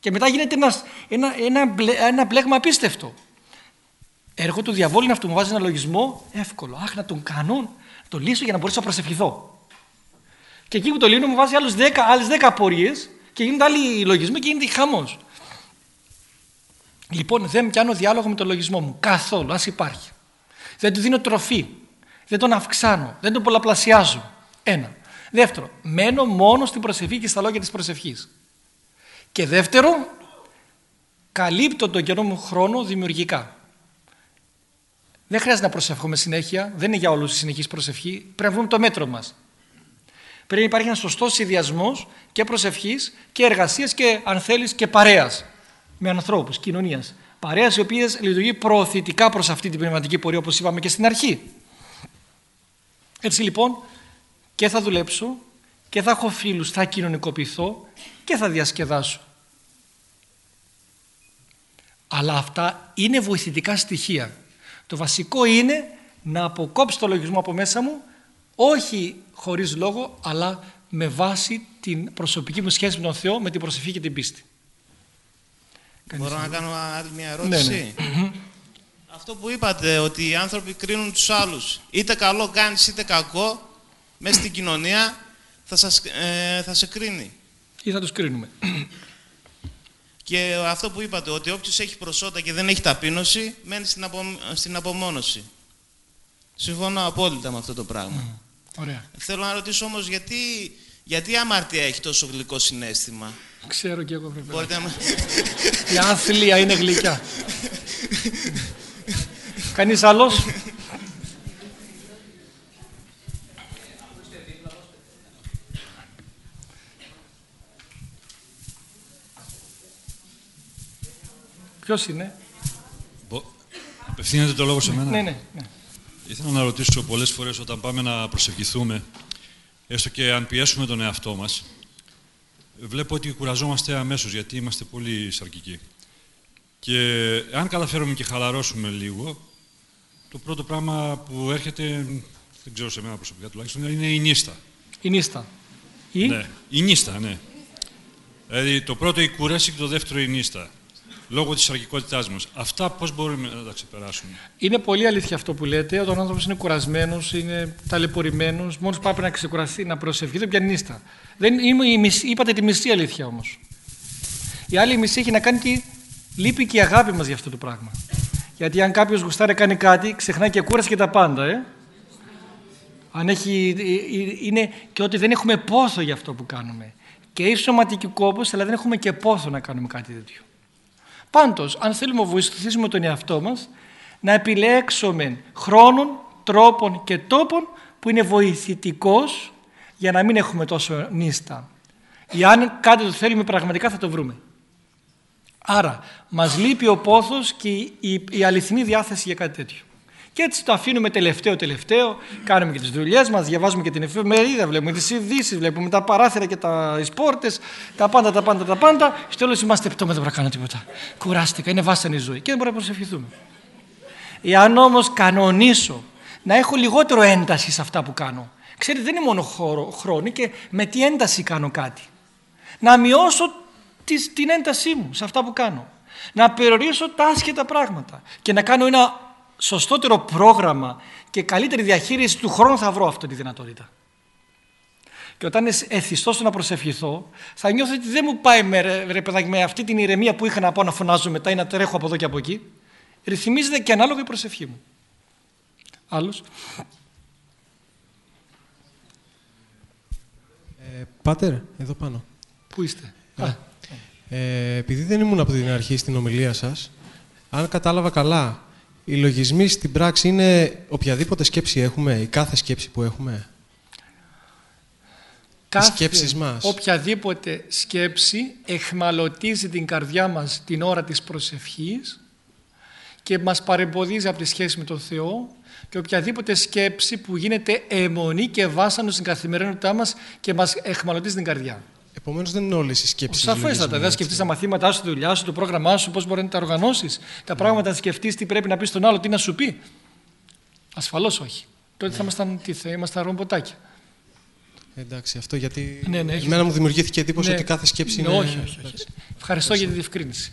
Και μετά γίνεται ένας, ένα, ένα, ένα πλέγμα απίστευτο. Έργο του διαβόλου είναι αυτό, μου βάζει ένα λογισμό εύκολο. Αχ, να τον κάνω, να τον λύσω για να μπορέσω να προσευχηθώ. Και εκεί που το λύνω μου βάζει άλλες 10, άλλες 10 απορίες και γίνονται άλλοι λογισμοί και γίνεται χαμός. Λοιπόν, δεν πιάνω διάλογο με τον λογισμό μου. Καθόλου, ας υπάρχει. Δεν του δίνω τροφή. Δεν τον αυξάνω. Δεν τον πολλαπλασιάζω. Ένα. Δεύτερο, μένω μόνος στην προσευχή και στα λόγια της προσευχής. Και δεύτερο, καλύπτω τον καιρό μου χρόνο δημιουργικά. Δεν χρειάζεται να προσεύχομαι συνέχεια, δεν είναι για όλους η συνεχής προσευχή, πρέπει να βρούμε το μέτρο μας. Πρέπει να υπάρχει ένα σωστός συνδυασμός και προσευχής και εργασίας και αν θέλεις και παρέας με ανθρώπους, κοινωνίας. Παρέας η οποία λειτουργεί προωθητικά προς αυτή την πνευματική πορεία, όπως είπαμε και στην αρχή. Έτσι λοιπόν και θα δουλέψω και θα έχω φίλους, θα κοινωνικοποιηθώ και θα διασκεδάσω. Αλλά αυτά είναι βοηθητικά στοιχεία. Το βασικό είναι να αποκόψω το λογισμό από μέσα μου όχι χωρίς λόγο, αλλά με βάση την προσωπική μου σχέση με τον Θεό, με την προσευχή και την πίστη. Μπορώ να κάνω άλλη μια ερώτηση; Ναι, ναι. Αυτό που είπατε, ότι οι άνθρωποι κρίνουν τους άλλους, είτε καλό κάνεις είτε κακό, μέσα στην κοινωνία θα, σας, ε, θα σε κρίνει. Ή θα τους κρίνουμε. Και αυτό που είπατε, ότι όποιος έχει προσώτα και δεν έχει ταπείνωση, μένει στην, απο, στην απομόνωση. Συμφωνώ απόλυτα με αυτό το πράγμα. Ωραία. Θέλω να ρωτήσω όμως γιατί, γιατί η αμαρτία έχει τόσο γλυκό συνέστημα; Ξέρω και εγώ βέβαια. Μπορείτε να... η άθλια είναι γλυκιά. Κανείς άλλος; Ποιος είναι; Απευθύνεται το λόγο σε μένα. Ναι, ναι, ναι. Ήθελα να ρωτήσω πολλές φορές όταν πάμε να προσευχηθούμε έστω και αν πιέσουμε τον εαυτό μας, βλέπω ότι κουραζόμαστε αμέσως, γιατί είμαστε πολύ σαρκικοί. Και αν καταφέρουμε και χαλαρώσουμε λίγο, το πρώτο πράγμα που έρχεται, δεν ξέρω σε μένα προσωπικά τουλάχιστον, είναι η νύστα. Η νύστα. Η... Ναι, η νύστα, ναι. Δηλαδή το πρώτο η κούραση και το δεύτερο η νύστα. Λόγω της αρχικότητά μας. Αυτά πώς μπορούμε να τα ξεπεράσουμε; Είναι πολύ αλήθεια αυτό που λέτε. Όταν ο άνθρωπος είναι κουρασμένος, είναι ταλαιπωρημένος, μόνο πάει να ξεκουραστεί, να προσευχεί, δεν πιάνει νύστα. Δεν, είμαι η μισή, είπατε τη μισή αλήθεια όμως. Η άλλη μισή έχει να κάνει ότι λείπει και η αγάπη μας για αυτό το πράγμα. Γιατί αν κάποιος γουστάρει κάνει κάτι, ξεχνάει και κούραση και τα πάντα. Ε; Αν έχει, ε, ε, είναι και ότι δεν έχουμε πόθο για αυτό που κάνουμε. Και η σωματική κόπος, αλλά δεν έχουμε και πόθο να κάνουμε κάτι τέτοιο. Πάντως, αν θέλουμε να βοηθήσουμε τον εαυτό μας, να επιλέξουμε χρόνων, τρόπων και τόπων που είναι βοηθητικός για να μην έχουμε τόσο νύστα. Ή αν κάτι το θέλουμε πραγματικά θα το βρούμε. Άρα, μας λείπει ο πόθος και η, η αληθινή διάθεση για κάτι τέτοιο. Και έτσι το αφήνουμε τελευταίο τελευταίο, κάνουμε και τις δουλειές μας, διαβάζουμε και την εφημερίδα, βλέπουμε τις ειδήσεις, βλέπουμε τα παράθυρα και τα πόρτες, τα πάντα, τα πάντα, τα πάντα. Στο τέλος είμαστε πτώμα, δεν μπορώ να κάνω τίποτα. Κουράστηκα, είναι βάσανη η ζωή και δεν μπορούμε να προσευχηθούμε. Εάν όμως κανονίσω να έχω λιγότερο ένταση σε αυτά που κάνω, ξέρετε δεν είναι μόνο χρόνο και με τι ένταση κάνω κάτι. Να μειώσω την έντασή μου σε αυτά που κάνω. Να περιορίσω τα άσχετα πράγματα και να κάνω ένα σωστότερο πρόγραμμα και καλύτερη διαχείριση του χρόνου θα βρω αυτή τη δυνατότητα. Και όταν εθιστώ στο να προσευχηθώ, θα νιώθω ότι δεν μου πάει με, ρε, παιδάκι, με αυτή την ηρεμία που είχα να πάω να φωνάζω μετά ή να τρέχω από εδώ και από εκεί. Ρυθμίζεται και ανάλογα η προσευχή μου. Άλλος. Ε, πάτερ, εδώ πάνω. Πού είστε; Ε, επειδή δεν ήμουν από την αρχή στην ομιλία σας, αν κατάλαβα καλά, οι λογισμοί στην πράξη είναι οποιαδήποτε σκέψη έχουμε, η κάθε σκέψη που έχουμε. Κάθε, σκέψεις μας. Οποιαδήποτε σκέψη εχμαλωτίζει την καρδιά μας την ώρα της προσευχής και μας παρεμποδίζει από τη σχέση με τον Θεό και οποιαδήποτε σκέψη που γίνεται αιμονή και βάσανο στην καθημερινότητά μας και μας εχμαλωτίζει την καρδιά. Επομένως δεν είναι όλες οι σκέψεις. Σαφέστατα. Δεν σκεφτείς τα μαθήματά σου, τη δουλειά σου, το πρόγραμμά σου, πώς μπορεί να τα οργανώσεις. Τα πράγματα να σκεφτείς τι πρέπει να πεις στον άλλο, τι να σου πει. Ασφαλώς όχι. Τότε θα ήμασταν, τι θα ήμασταν ρομποτάκια. Εντάξει, αυτό γιατί. Ναι, ναι, Εμένα μου δημιουργήθηκε εντύπωση ναι. ότι κάθε σκέψη ναι, είναι. Όχι, όχι. όχι. Ευχαριστώ για τη διευκρίνηση.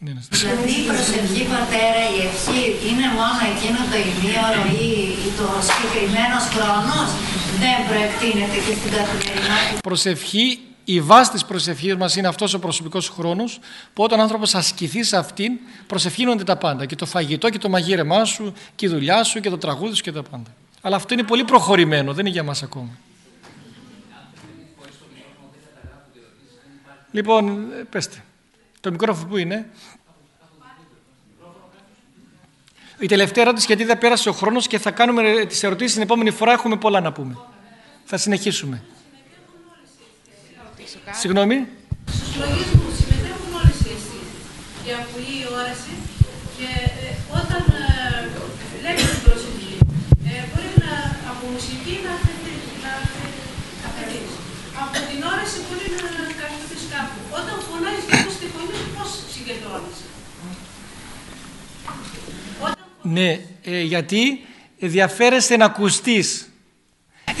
Ναι, ναι. Δηλαδή η προσευχή πατέρα, η ευχή είναι μόνο εκείνο το ημίωρο ή το συγκεκριμένος χρόνος, δεν προεκτείνεται και στην καθημερινότητα. Προσευχή η βάση της προσευχής μας είναι αυτός ο προσωπικός χρόνος που όταν ο άνθρωπος ασκηθεί σε αυτήν προσευχήνονται τα πάντα και το φαγητό και το μαγείρεμά σου και η δουλειά σου και το τραγούδι σου και τα πάντα. Αλλά αυτό είναι πολύ προχωρημένο, δεν είναι για μας ακόμα. Λοιπόν, πέστε. Το μικρόφωνο που είναι. Η τελευταία ερώτηση γιατί δεν πέρασε ο χρόνος και θα κάνουμε τις ερωτήσεις την επόμενη φορά έχουμε πολλά να πούμε. Θα συνεχίσουμε. Συγγνώμη. Στους λογισμούς συμμετέχουν όλες οι αισθήσεις. Η ακουή, η όραση και ε, όταν ε, λέμε την προσευχή ε, μπορεί να, από μουσική να αφαιρείς. Από την όραση μπορεί να καθίσεις κάπου. Όταν φωνάζεις κάπου στη φωνή πώς συγκεντρώνεις. Ναι, ε, γιατί ενδιαφέρεσαι να ακουστείς.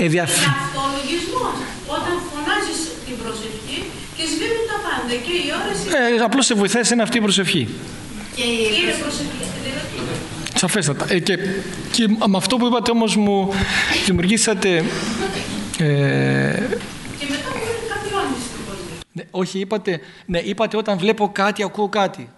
Ενδιαφέρεσαι. Είναι αυτολογισμός. Όταν φωνάζεις την προσευχή και σβήνουν τα πάντα. Και η όραση... Ε, απλώς σε βοηθάει είναι αυτή η προσευχή. Και η προσευχή. Σαφέστατα. Ε, και, και με αυτό που είπατε όμως μου δημιουργήσατε... Ε, και μετά μπορεί να καθιώνεις την πολύ. Ναι, όχι, είπατε, ναι, είπατε όταν βλέπω κάτι, ακούω κάτι.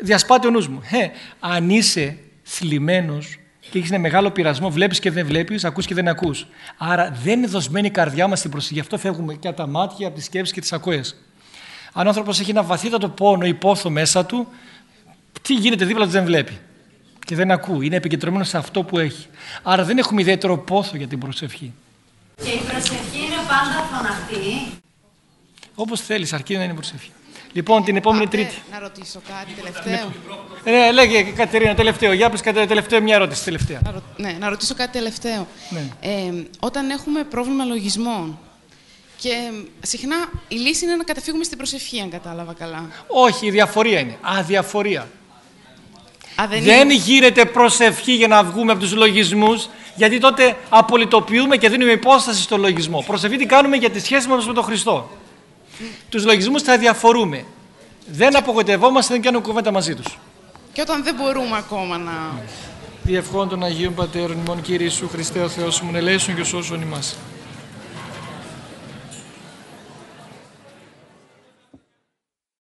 Διασπάται ο νους μου. Ε, αν είσαι θλιμμένος και έχεις ένα μεγάλο πειρασμό, βλέπεις και δεν βλέπεις, ακούς και δεν ακούς. Άρα δεν είναι δοσμένη η καρδιά μας στην προσοχή. Γι' αυτό φεύγουμε και από τα μάτια, από τις σκέψεις και τις ακοές. Αν ο άνθρωπος έχει ένα βαθύτατο πόνο ή πόθο μέσα του, τι γίνεται δίπλα του δεν βλέπει. Και δεν ακούει. Είναι επικεντρωμένο σε αυτό που έχει. Άρα δεν έχουμε ιδιαίτερο πόθο για την προσευχή. Και η προσευχή είναι πάντα φωναχτή. Όπως θέλεις, αρκεί να είναι προσευχή. Λοιπόν, την επόμενη Πάτε Τρίτη. Να ρωτήσω κάτι τελευταίο. Ε, ναι, λέγε Κατερίνα, τελευταίο. Για πες κατά τελευταίο μια ερώτηση. Τελευταία. Να, ρω- ναι, να ρωτήσω κάτι τελευταίο. Ναι. Ε, όταν έχουμε πρόβλημα λογισμών και συχνά η λύση είναι να καταφύγουμε στην προσευχή, αν κατάλαβα καλά. Όχι, η διαφορία είναι. Αδιαφορία. Α, δεν Δεν είναι... γίνεται προσευχή για να βγούμε από τους λογισμούς, γιατί τότε απολυτοποιούμε και δίνουμε υπόσταση στο λογισμό. Προσευχή την κάνουμε για τη σχέση μας με τον Χριστό. Τους λογισμούς θα διαφορούμε. Δεν απογοητευόμαστε, δεν κάνουμε κουβέντα μαζί τους. Και όταν δεν μπορούμε ακόμα να... Διευχών των Αγίων Πατέρων ημών Κύριε Ιησού Χριστέ ο Θεός μου, ελέησον και σώσον ημάς.